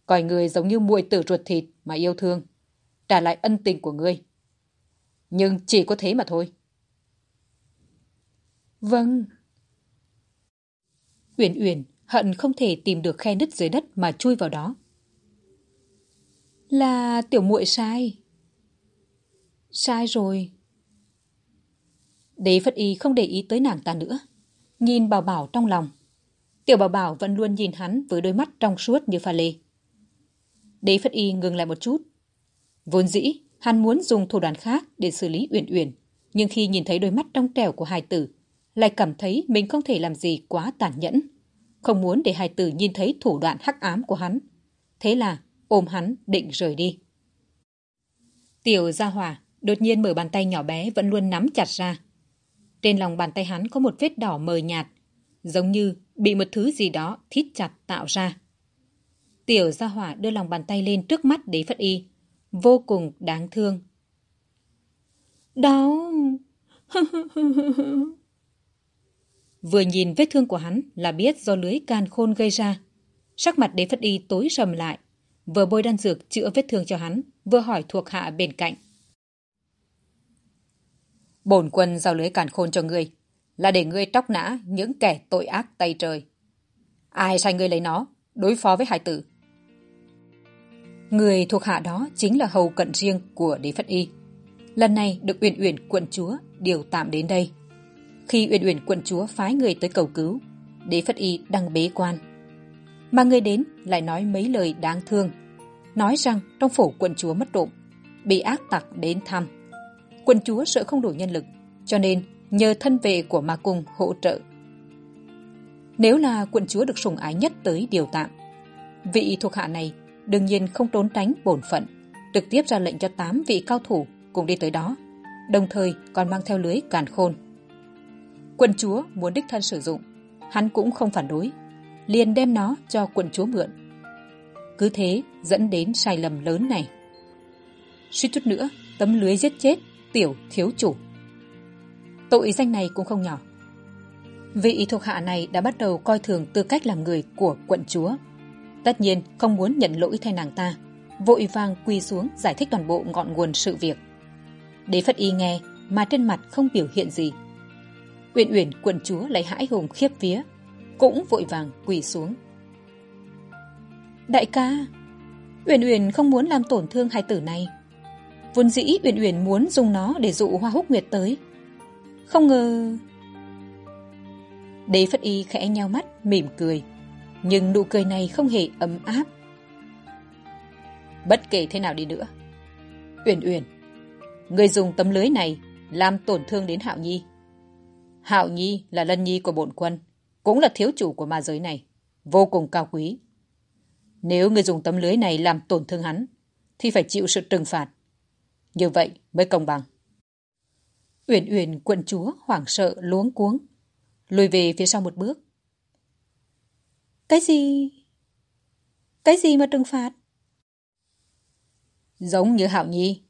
Coi ngươi giống như muội tử ruột thịt mà yêu thương. Trả lại ân tình của ngươi. Nhưng chỉ có thế mà thôi. Vâng. Uyển Uyển hận không thể tìm được khe nứt dưới đất mà chui vào đó. Là tiểu muội sai. Sai rồi. Đế Phất Y không để ý tới nàng ta nữa. Nhìn Bảo Bảo trong lòng. Tiểu Bảo Bảo vẫn luôn nhìn hắn với đôi mắt trong suốt như pha lê. Đế Phất Y ngừng lại một chút. Vốn dĩ, hắn muốn dùng thủ đoạn khác để xử lý Uyển Uyển, nhưng khi nhìn thấy đôi mắt trong trẻo của hài tử, lại cảm thấy mình không thể làm gì quá tàn nhẫn. Không muốn để hài tử nhìn thấy thủ đoạn hắc ám của hắn. Thế là ôm hắn định rời đi. Tiểu Gia Hòa đột nhiên mở bàn tay nhỏ bé vẫn luôn nắm chặt ra. Trên lòng bàn tay hắn có một vết đỏ mờ nhạt, giống như bị một thứ gì đó thít chặt tạo ra. Tiểu Gia Hỏa đưa lòng bàn tay lên trước mắt đế phất y, vô cùng đáng thương. Đau! Vừa nhìn vết thương của hắn là biết do lưới can khôn gây ra. Sắc mặt đế phất y tối sầm lại, vừa bôi đan dược chữa vết thương cho hắn, vừa hỏi thuộc hạ bên cạnh. Bổn quân giao lưới càn khôn cho ngươi, là để ngươi tróc nã những kẻ tội ác tay trời. Ai sai ngươi lấy nó, đối phó với hải tử. Người thuộc hạ đó chính là hầu cận riêng của đế phất y. Lần này được Uyển Uyển quận chúa điều tạm đến đây. Khi Uyển Uyển quận chúa phái người tới cầu cứu, đế phất y đang bế quan. Mà người đến lại nói mấy lời đáng thương, nói rằng trong phủ quận chúa mất trộm, bị ác tặc đến thăm. Quận chúa sợ không đủ nhân lực, cho nên nhờ thân vệ của ma cung hỗ trợ. Nếu là quận chúa được sủng ái nhất tới điều tạm, vị thuộc hạ này đương nhiên không trốn tránh bổn phận, trực tiếp ra lệnh cho tám vị cao thủ cùng đi tới đó, đồng thời còn mang theo lưới càn khôn. Quận chúa muốn đích thân sử dụng, hắn cũng không phản đối, liền đem nó cho quận chúa mượn. Cứ thế dẫn đến sai lầm lớn này. Suýt chút nữa, tấm lưới giết chết tiểu thiếu chủ. Tội danh này cũng không nhỏ. Vị thuộc hạ này đã bắt đầu coi thường tư cách làm người của quận chúa. Tất nhiên không muốn nhận lỗi thay nàng ta, vội vàng quỳ xuống giải thích toàn bộ ngọn nguồn sự việc. Đế Phất Y nghe mà trên mặt không biểu hiện gì. Uyển Uyển quận chúa lấy hãi hùng khiếp vía, cũng vội vàng quỳ xuống. Đại ca, Uyển Uyển không muốn làm tổn thương hai tử này. Vốn dĩ Uyển Uyển muốn dùng nó để dụ Hoa Húc Nguyệt tới. Không ngờ... Đế Phất Y khẽ nheo mắt, mỉm cười. Nhưng nụ cười này không hề ấm áp. Bất kể thế nào đi nữa. Uyển Uyển, người dùng tấm lưới này làm tổn thương đến Hạo Nhi. Hạo Nhi là lân nhi của bổn quân, cũng là thiếu chủ của ma giới này, vô cùng cao quý. Nếu người dùng tấm lưới này làm tổn thương hắn, thì phải chịu sự trừng phạt. Như vậy mới công bằng. Uyển Uyển quận chúa hoảng sợ luống cuống, lùi về phía sau một bước. Cái gì? Cái gì mà trừng phạt? Giống như Hạo Nhi.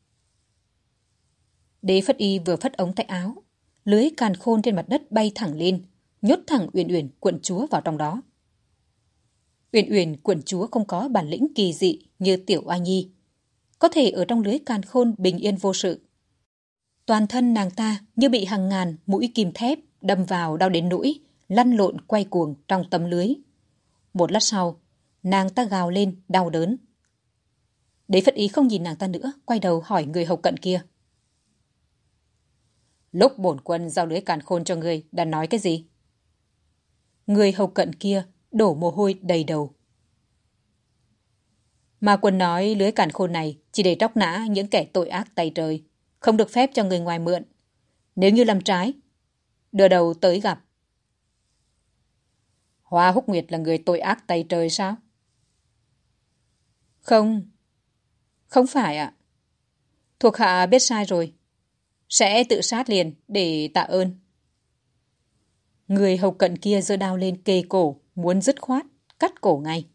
Đế Phất Y vừa phất ống tay áo, lưới càn khôn trên mặt đất bay thẳng lên, nhốt thẳng Uyển Uyển quận chúa vào trong đó. Uyển Uyển quận chúa không có bản lĩnh kỳ dị như Tiểu A Nhi, có thể ở trong lưới càn khôn bình yên vô sự. Toàn thân nàng ta như bị hàng ngàn mũi kim thép đâm vào đau đến nỗi, lăn lộn quay cuồng trong tấm lưới. Một lát sau, nàng ta gào lên đau đớn. Đế Phật Ý không nhìn nàng ta nữa, quay đầu hỏi người hầu cận kia. Lúc bổn quân giao lưới càn khôn cho ngươi đã nói cái gì? Người hầu cận kia đổ mồ hôi đầy đầu. Mà quân nói lưới càn khôn này chỉ để tróc nã những kẻ tội ác tay trời, không được phép cho người ngoài mượn. Nếu như làm trái, đưa đầu tới gặp. Hoa Húc Nguyệt là người tội ác tay trời sao? Không, không phải ạ. Thuộc hạ biết sai rồi. Sẽ tự sát liền để tạ ơn. Người hầu cận kia giơ đao lên kề cổ, muốn dứt khoát, cắt cổ ngay.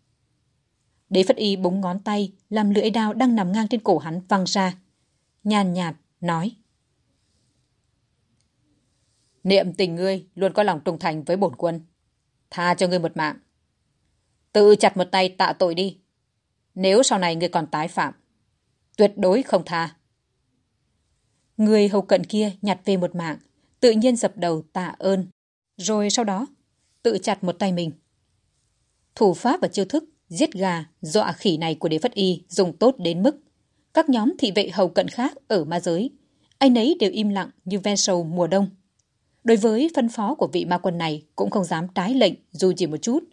Đế Phất Y búng ngón tay, làm lưỡi đao đang nằm ngang trên cổ hắn văng ra. Nhàn nhạt, nói. Niệm tình ngươi luôn có lòng trung thành với bổn quân. Tha cho ngươi một mạng. Tự chặt một tay tạ tội đi. Nếu sau này ngươi còn tái phạm, tuyệt đối không tha. Người hầu cận kia nhặt về một mạng, tự nhiên dập đầu tạ ơn. Rồi sau đó, tự chặt một tay mình. Thủ pháp và chiêu thức giết gà, dọa khỉ này của đế phất y dùng tốt đến mức các nhóm thị vệ hầu cận khác ở ma giới, anh ấy đều im lặng như ve sầu mùa đông. Đối với phân phó của vị ma quân này cũng không dám trái lệnh dù chỉ một chút,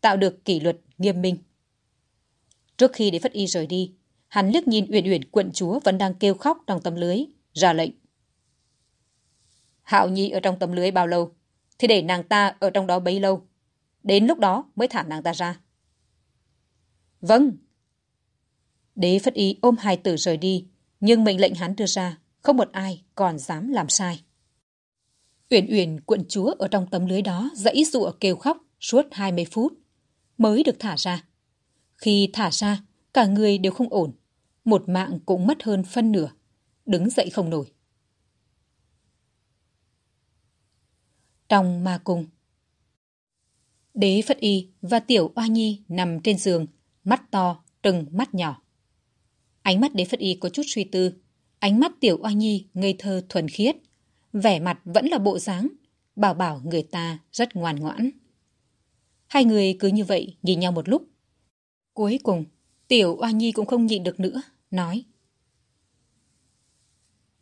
tạo được kỷ luật nghiêm minh. Trước khi đế phất y rời đi, hắn liếc nhìn Uyển Uyển quận chúa vẫn đang kêu khóc trong tấm lưới, ra lệnh. Hạo Nhi ở trong tấm lưới bao lâu, thì để nàng ta ở trong đó bấy lâu. Đến lúc đó mới thả nàng ta ra. Vâng. Đế Phất Y ôm hai tử rời đi, nhưng mệnh lệnh hắn đưa ra, không một ai còn dám làm sai. Uyển Uyển quận chúa ở trong tấm lưới đó dãy dụa kêu khóc suốt 20 phút, mới được thả ra. Khi thả ra, cả người đều không ổn, một mạng cũng mất hơn phân nửa, đứng dậy không nổi. Trong ma cung Đế Phất Y và Tiểu Oa Nhi nằm trên giường, mắt to, trừng mắt nhỏ. Ánh mắt đế Phất Y có chút suy tư, ánh mắt Tiểu Oa Nhi ngây thơ thuần khiết, vẻ mặt vẫn là bộ dáng, bảo bảo người ta rất ngoan ngoãn. Hai người cứ như vậy nhìn nhau một lúc. Cuối cùng, Tiểu Oa Nhi cũng không nhịn được nữa, nói.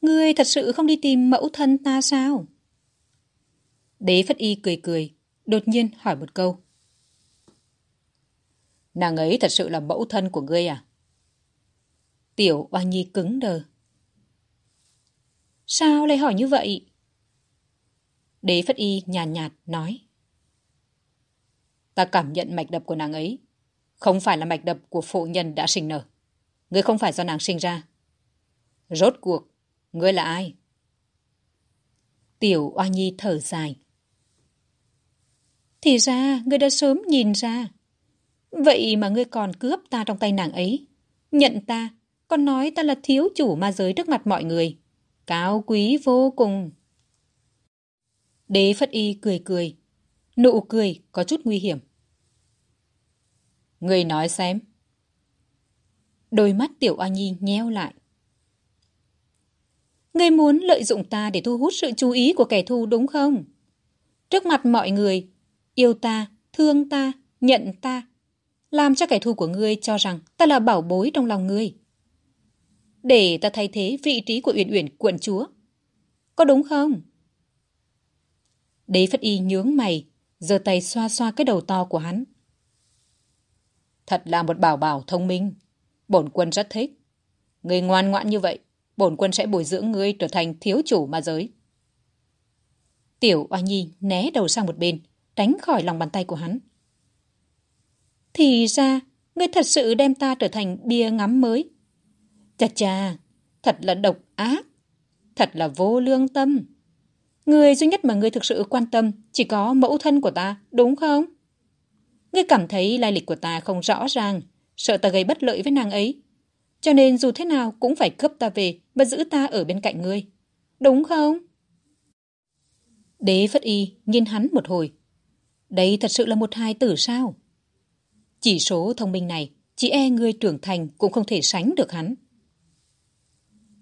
Ngươi thật sự không đi tìm mẫu thân ta sao? Đế Phất Y cười cười, đột nhiên hỏi một câu. Nàng ấy thật sự là mẫu thân của ngươi à? Tiểu Oa Nhi cứng đờ. Sao lại hỏi như vậy? Đế Phất Y nhàn nhạt, nhạt nói. Ta cảm nhận mạch đập của nàng ấy. Không phải là mạch đập của phụ nhân đã sinh nở. Ngươi không phải do nàng sinh ra. Rốt cuộc, ngươi là ai? Tiểu Oa Nhi thở dài. Thì ra, ngươi đã sớm nhìn ra. Vậy mà ngươi còn cướp ta trong tay nàng ấy. Nhận ta, còn nói ta là thiếu chủ ma giới trước mặt mọi người. Cao quý vô cùng. Đế Phất Y cười cười. Nụ cười có chút nguy hiểm. Người nói xem. Đôi mắt Tiểu Oa Nhi nheo lại. Ngươi muốn lợi dụng ta để thu hút sự chú ý của kẻ thù đúng không? Trước mặt mọi người, yêu ta, thương ta, nhận ta, làm cho kẻ thù của ngươi cho rằng ta là bảo bối trong lòng ngươi. Để ta thay thế vị trí của Uyển Uyển quận chúa. Có đúng không? Đế Phất Y nhướng mày, giơ tay xoa xoa cái đầu to của hắn. Thật là một bảo bảo thông minh. Bổn quân rất thích. Người ngoan ngoãn như vậy, bổn quân sẽ bồi dưỡng ngươi trở thành thiếu chủ ma giới. Tiểu Oa Nhi né đầu sang một bên, tránh khỏi lòng bàn tay của hắn. Thì ra, ngươi thật sự đem ta trở thành bia ngắm mới. Chà chà, thật là độc ác, thật là vô lương tâm. Người duy nhất mà ngươi thực sự quan tâm chỉ có mẫu thân của ta, đúng không? Ngươi cảm thấy lai lịch của ta không rõ ràng, sợ ta gây bất lợi với nàng ấy. Cho nên dù thế nào cũng phải cướp ta về và giữ ta ở bên cạnh ngươi. Đúng không? Đế Phất Y nhìn hắn một hồi. Đấy thật sự là một hai tử sao? Chỉ số thông minh này, chỉ e người trưởng thành cũng không thể sánh được hắn.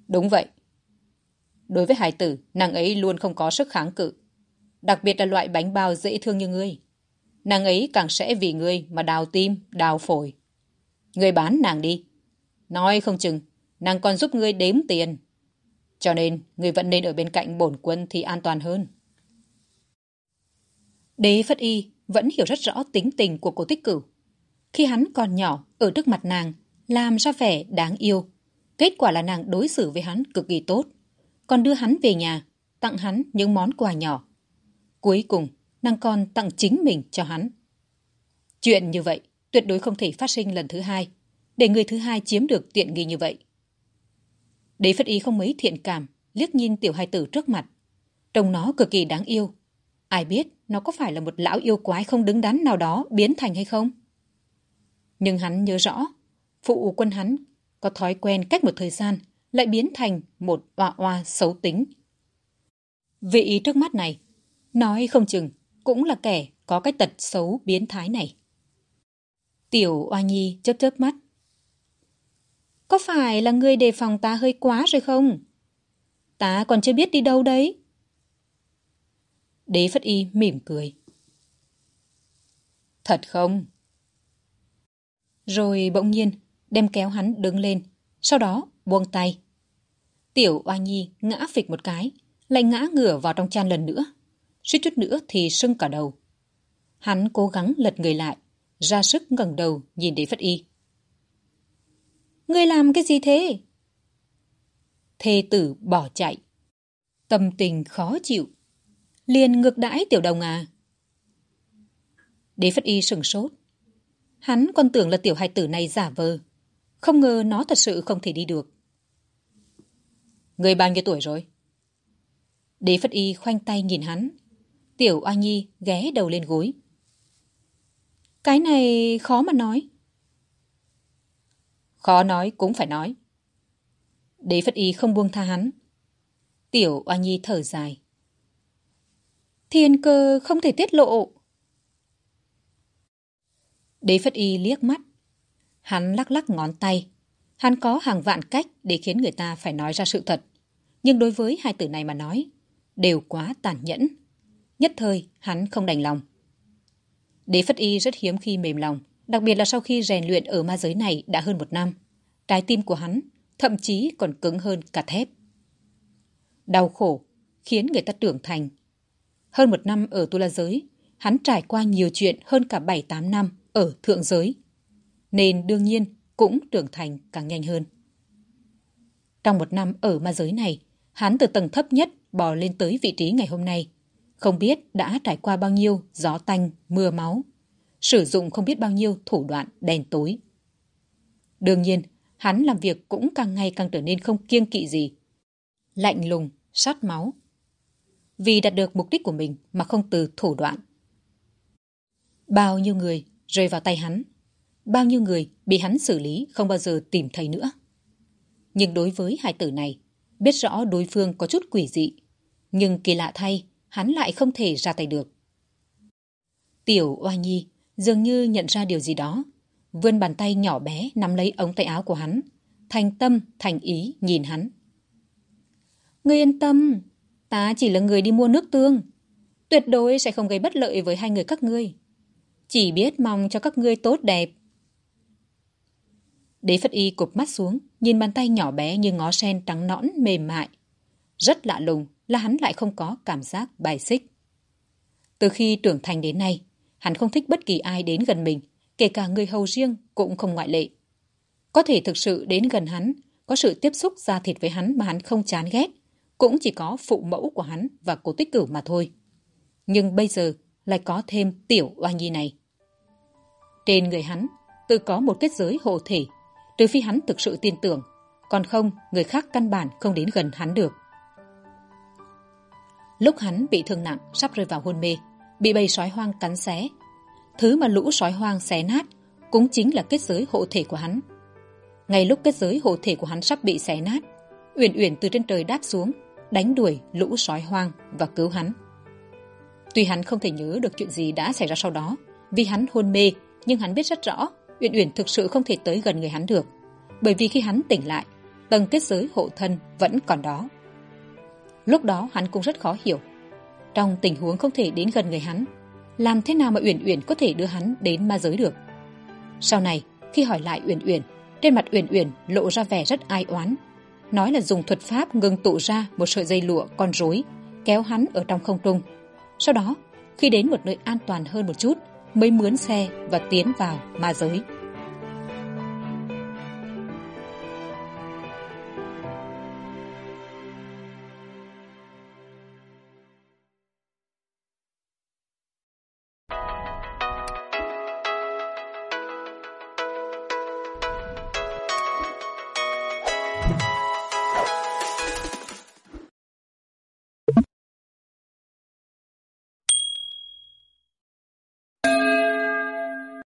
Đúng vậy. Đối với hải tử, nàng ấy luôn không có sức kháng cự. Đặc biệt là loại bánh bao dễ thương như ngươi. Nàng ấy càng sẽ vì ngươi mà đào tim, đào phổi. Ngươi bán nàng đi. Nói không chừng, nàng còn giúp ngươi đếm tiền. Cho nên, ngươi vẫn nên ở bên cạnh bổn quân thì an toàn hơn. Đế Phất Y vẫn hiểu rất rõ tính tình của cổ tích cửu. Khi hắn còn nhỏ, ở trước mặt nàng, làm ra vẻ đáng yêu. Kết quả là nàng đối xử với hắn cực kỳ tốt. Còn đưa hắn về nhà, tặng hắn những món quà nhỏ. Cuối cùng, nàng còn tặng chính mình cho hắn. Chuyện như vậy tuyệt đối không thể phát sinh lần thứ hai, để người thứ hai chiếm được tiện nghi như vậy. Đế Phất ý không mấy thiện cảm, liếc nhìn tiểu hai tử trước mặt. Trông nó cực kỳ đáng yêu. Ai biết nó có phải là một lão yêu quái không đứng đắn nào đó biến thành hay không? Nhưng hắn nhớ rõ, phụ quân hắn có thói quen cách một thời gian lại biến thành một oa oa xấu tính. Vị trước mắt này, nói không chừng cũng là kẻ có cái tật xấu biến thái này. Tiểu oa nhi chớp chớp mắt. Có phải là người đề phòng ta hơi quá rồi không? Ta còn chưa biết đi đâu đấy. Đế Phất Y mỉm cười. Thật không? Rồi bỗng nhiên đem kéo hắn đứng lên, sau đó buông tay. Tiểu oa nhi ngã phịch một cái, lại ngã ngửa vào trong chăn lần nữa. Suýt chút nữa thì sưng cả đầu. Hắn cố gắng lật người lại, ra sức ngẩng đầu nhìn đế phất y. Ngươi làm cái gì thế? Thê tử bỏ chạy. Tâm tình khó chịu. Liền ngược đãi tiểu đồng à? Đế phất y sừng sốt. Hắn còn tưởng là tiểu hài tử này giả vờ. Không ngờ nó thật sự không thể đi được. Người bao nhiêu tuổi rồi? Đế Phất Y khoanh tay nhìn hắn. Tiểu A Nhi ghé đầu lên gối. Cái này khó mà nói. Khó nói cũng phải nói. Đế Phất Y không buông tha hắn. Tiểu Oa Nhi thở dài. Thiên cơ không thể tiết lộ. Đế Phất Y liếc mắt. Hắn lắc lắc ngón tay. Hắn có hàng vạn cách để khiến người ta phải nói ra sự thật. Nhưng đối với hai từ này mà nói, đều quá tàn nhẫn. Nhất thời, hắn không đành lòng. Đế Phất Y rất hiếm khi mềm lòng, đặc biệt là sau khi rèn luyện ở ma giới này đã hơn một năm. Trái tim của hắn thậm chí còn cứng hơn cả thép. Đau khổ khiến người ta trưởng thành. Hơn một năm ở tu la giới, hắn trải qua nhiều chuyện hơn cả 7-8 năm ở thượng giới. Nên đương nhiên cũng trưởng thành càng nhanh hơn. Trong một năm ở ma giới này, hắn từ tầng thấp nhất bò lên tới vị trí ngày hôm nay. Không biết đã trải qua bao nhiêu gió tanh, mưa máu. Sử dụng không biết bao nhiêu thủ đoạn đen tối. Đương nhiên, hắn làm việc cũng càng ngày càng trở nên không kiêng kỵ gì. Lạnh lùng, sát máu. Vì đạt được mục đích của mình mà không từ thủ đoạn. Bao nhiêu người rơi vào tay hắn. Bao nhiêu người bị hắn xử lý không bao giờ tìm thấy nữa. Nhưng đối với hai tử này, biết rõ đối phương có chút quỷ dị. Nhưng kỳ lạ thay, hắn lại không thể ra tay được. Tiểu Oa Nhi dường như nhận ra điều gì đó. Vươn bàn tay nhỏ bé nắm lấy ống tay áo của hắn. Thành tâm, thành ý nhìn hắn. Ngươi yên tâm, ta chỉ là người đi mua nước tương. Tuyệt đối sẽ không gây bất lợi với hai người các ngươi. Chỉ biết mong cho các ngươi tốt đẹp. Đế Phất Y cụp mắt xuống, nhìn bàn tay nhỏ bé như ngó sen trắng nõn mềm mại. Rất lạ lùng là hắn lại không có cảm giác bài xích. Từ khi trưởng thành đến nay, hắn không thích bất kỳ ai đến gần mình, kể cả người hầu riêng cũng không ngoại lệ. Có thể thực sự đến gần hắn, có sự tiếp xúc da thịt với hắn mà hắn không chán ghét, cũng chỉ có phụ mẫu của hắn và cố tích cửu mà thôi. Nhưng bây giờ lại có thêm tiểu oa nhi này. Trên người hắn, tự có một kết giới hộ thể trừ phi hắn thực sự tin tưởng còn không người khác căn bản không đến gần hắn được lúc hắn bị thương nặng sắp rơi vào hôn mê bị bầy sói hoang cắn xé thứ mà lũ sói hoang xé nát cũng chính là kết giới hộ thể của hắn ngay lúc kết giới hộ thể của hắn sắp bị xé nát uyển uyển từ trên trời đáp xuống đánh đuổi lũ sói hoang và cứu hắn Tuy hắn không thể nhớ được chuyện gì đã xảy ra sau đó, vì hắn hôn mê, nhưng hắn biết rất rõ Uyển Uyển thực sự không thể tới gần người hắn được. Bởi vì khi hắn tỉnh lại, tầng kết giới hộ thân vẫn còn đó. Lúc đó hắn cũng rất khó hiểu. Trong tình huống không thể đến gần người hắn, làm thế nào mà Uyển Uyển có thể đưa hắn đến ma giới được? Sau này, khi hỏi lại Uyển Uyển, trên mặt Uyển Uyển lộ ra vẻ rất ai oán, nói là dùng thuật pháp ngừng tụ ra một sợi dây lụa con rối kéo hắn ở trong không trung. Sau đó khi đến một nơi an toàn hơn một chút mới mướn xe và tiến vào ma giới.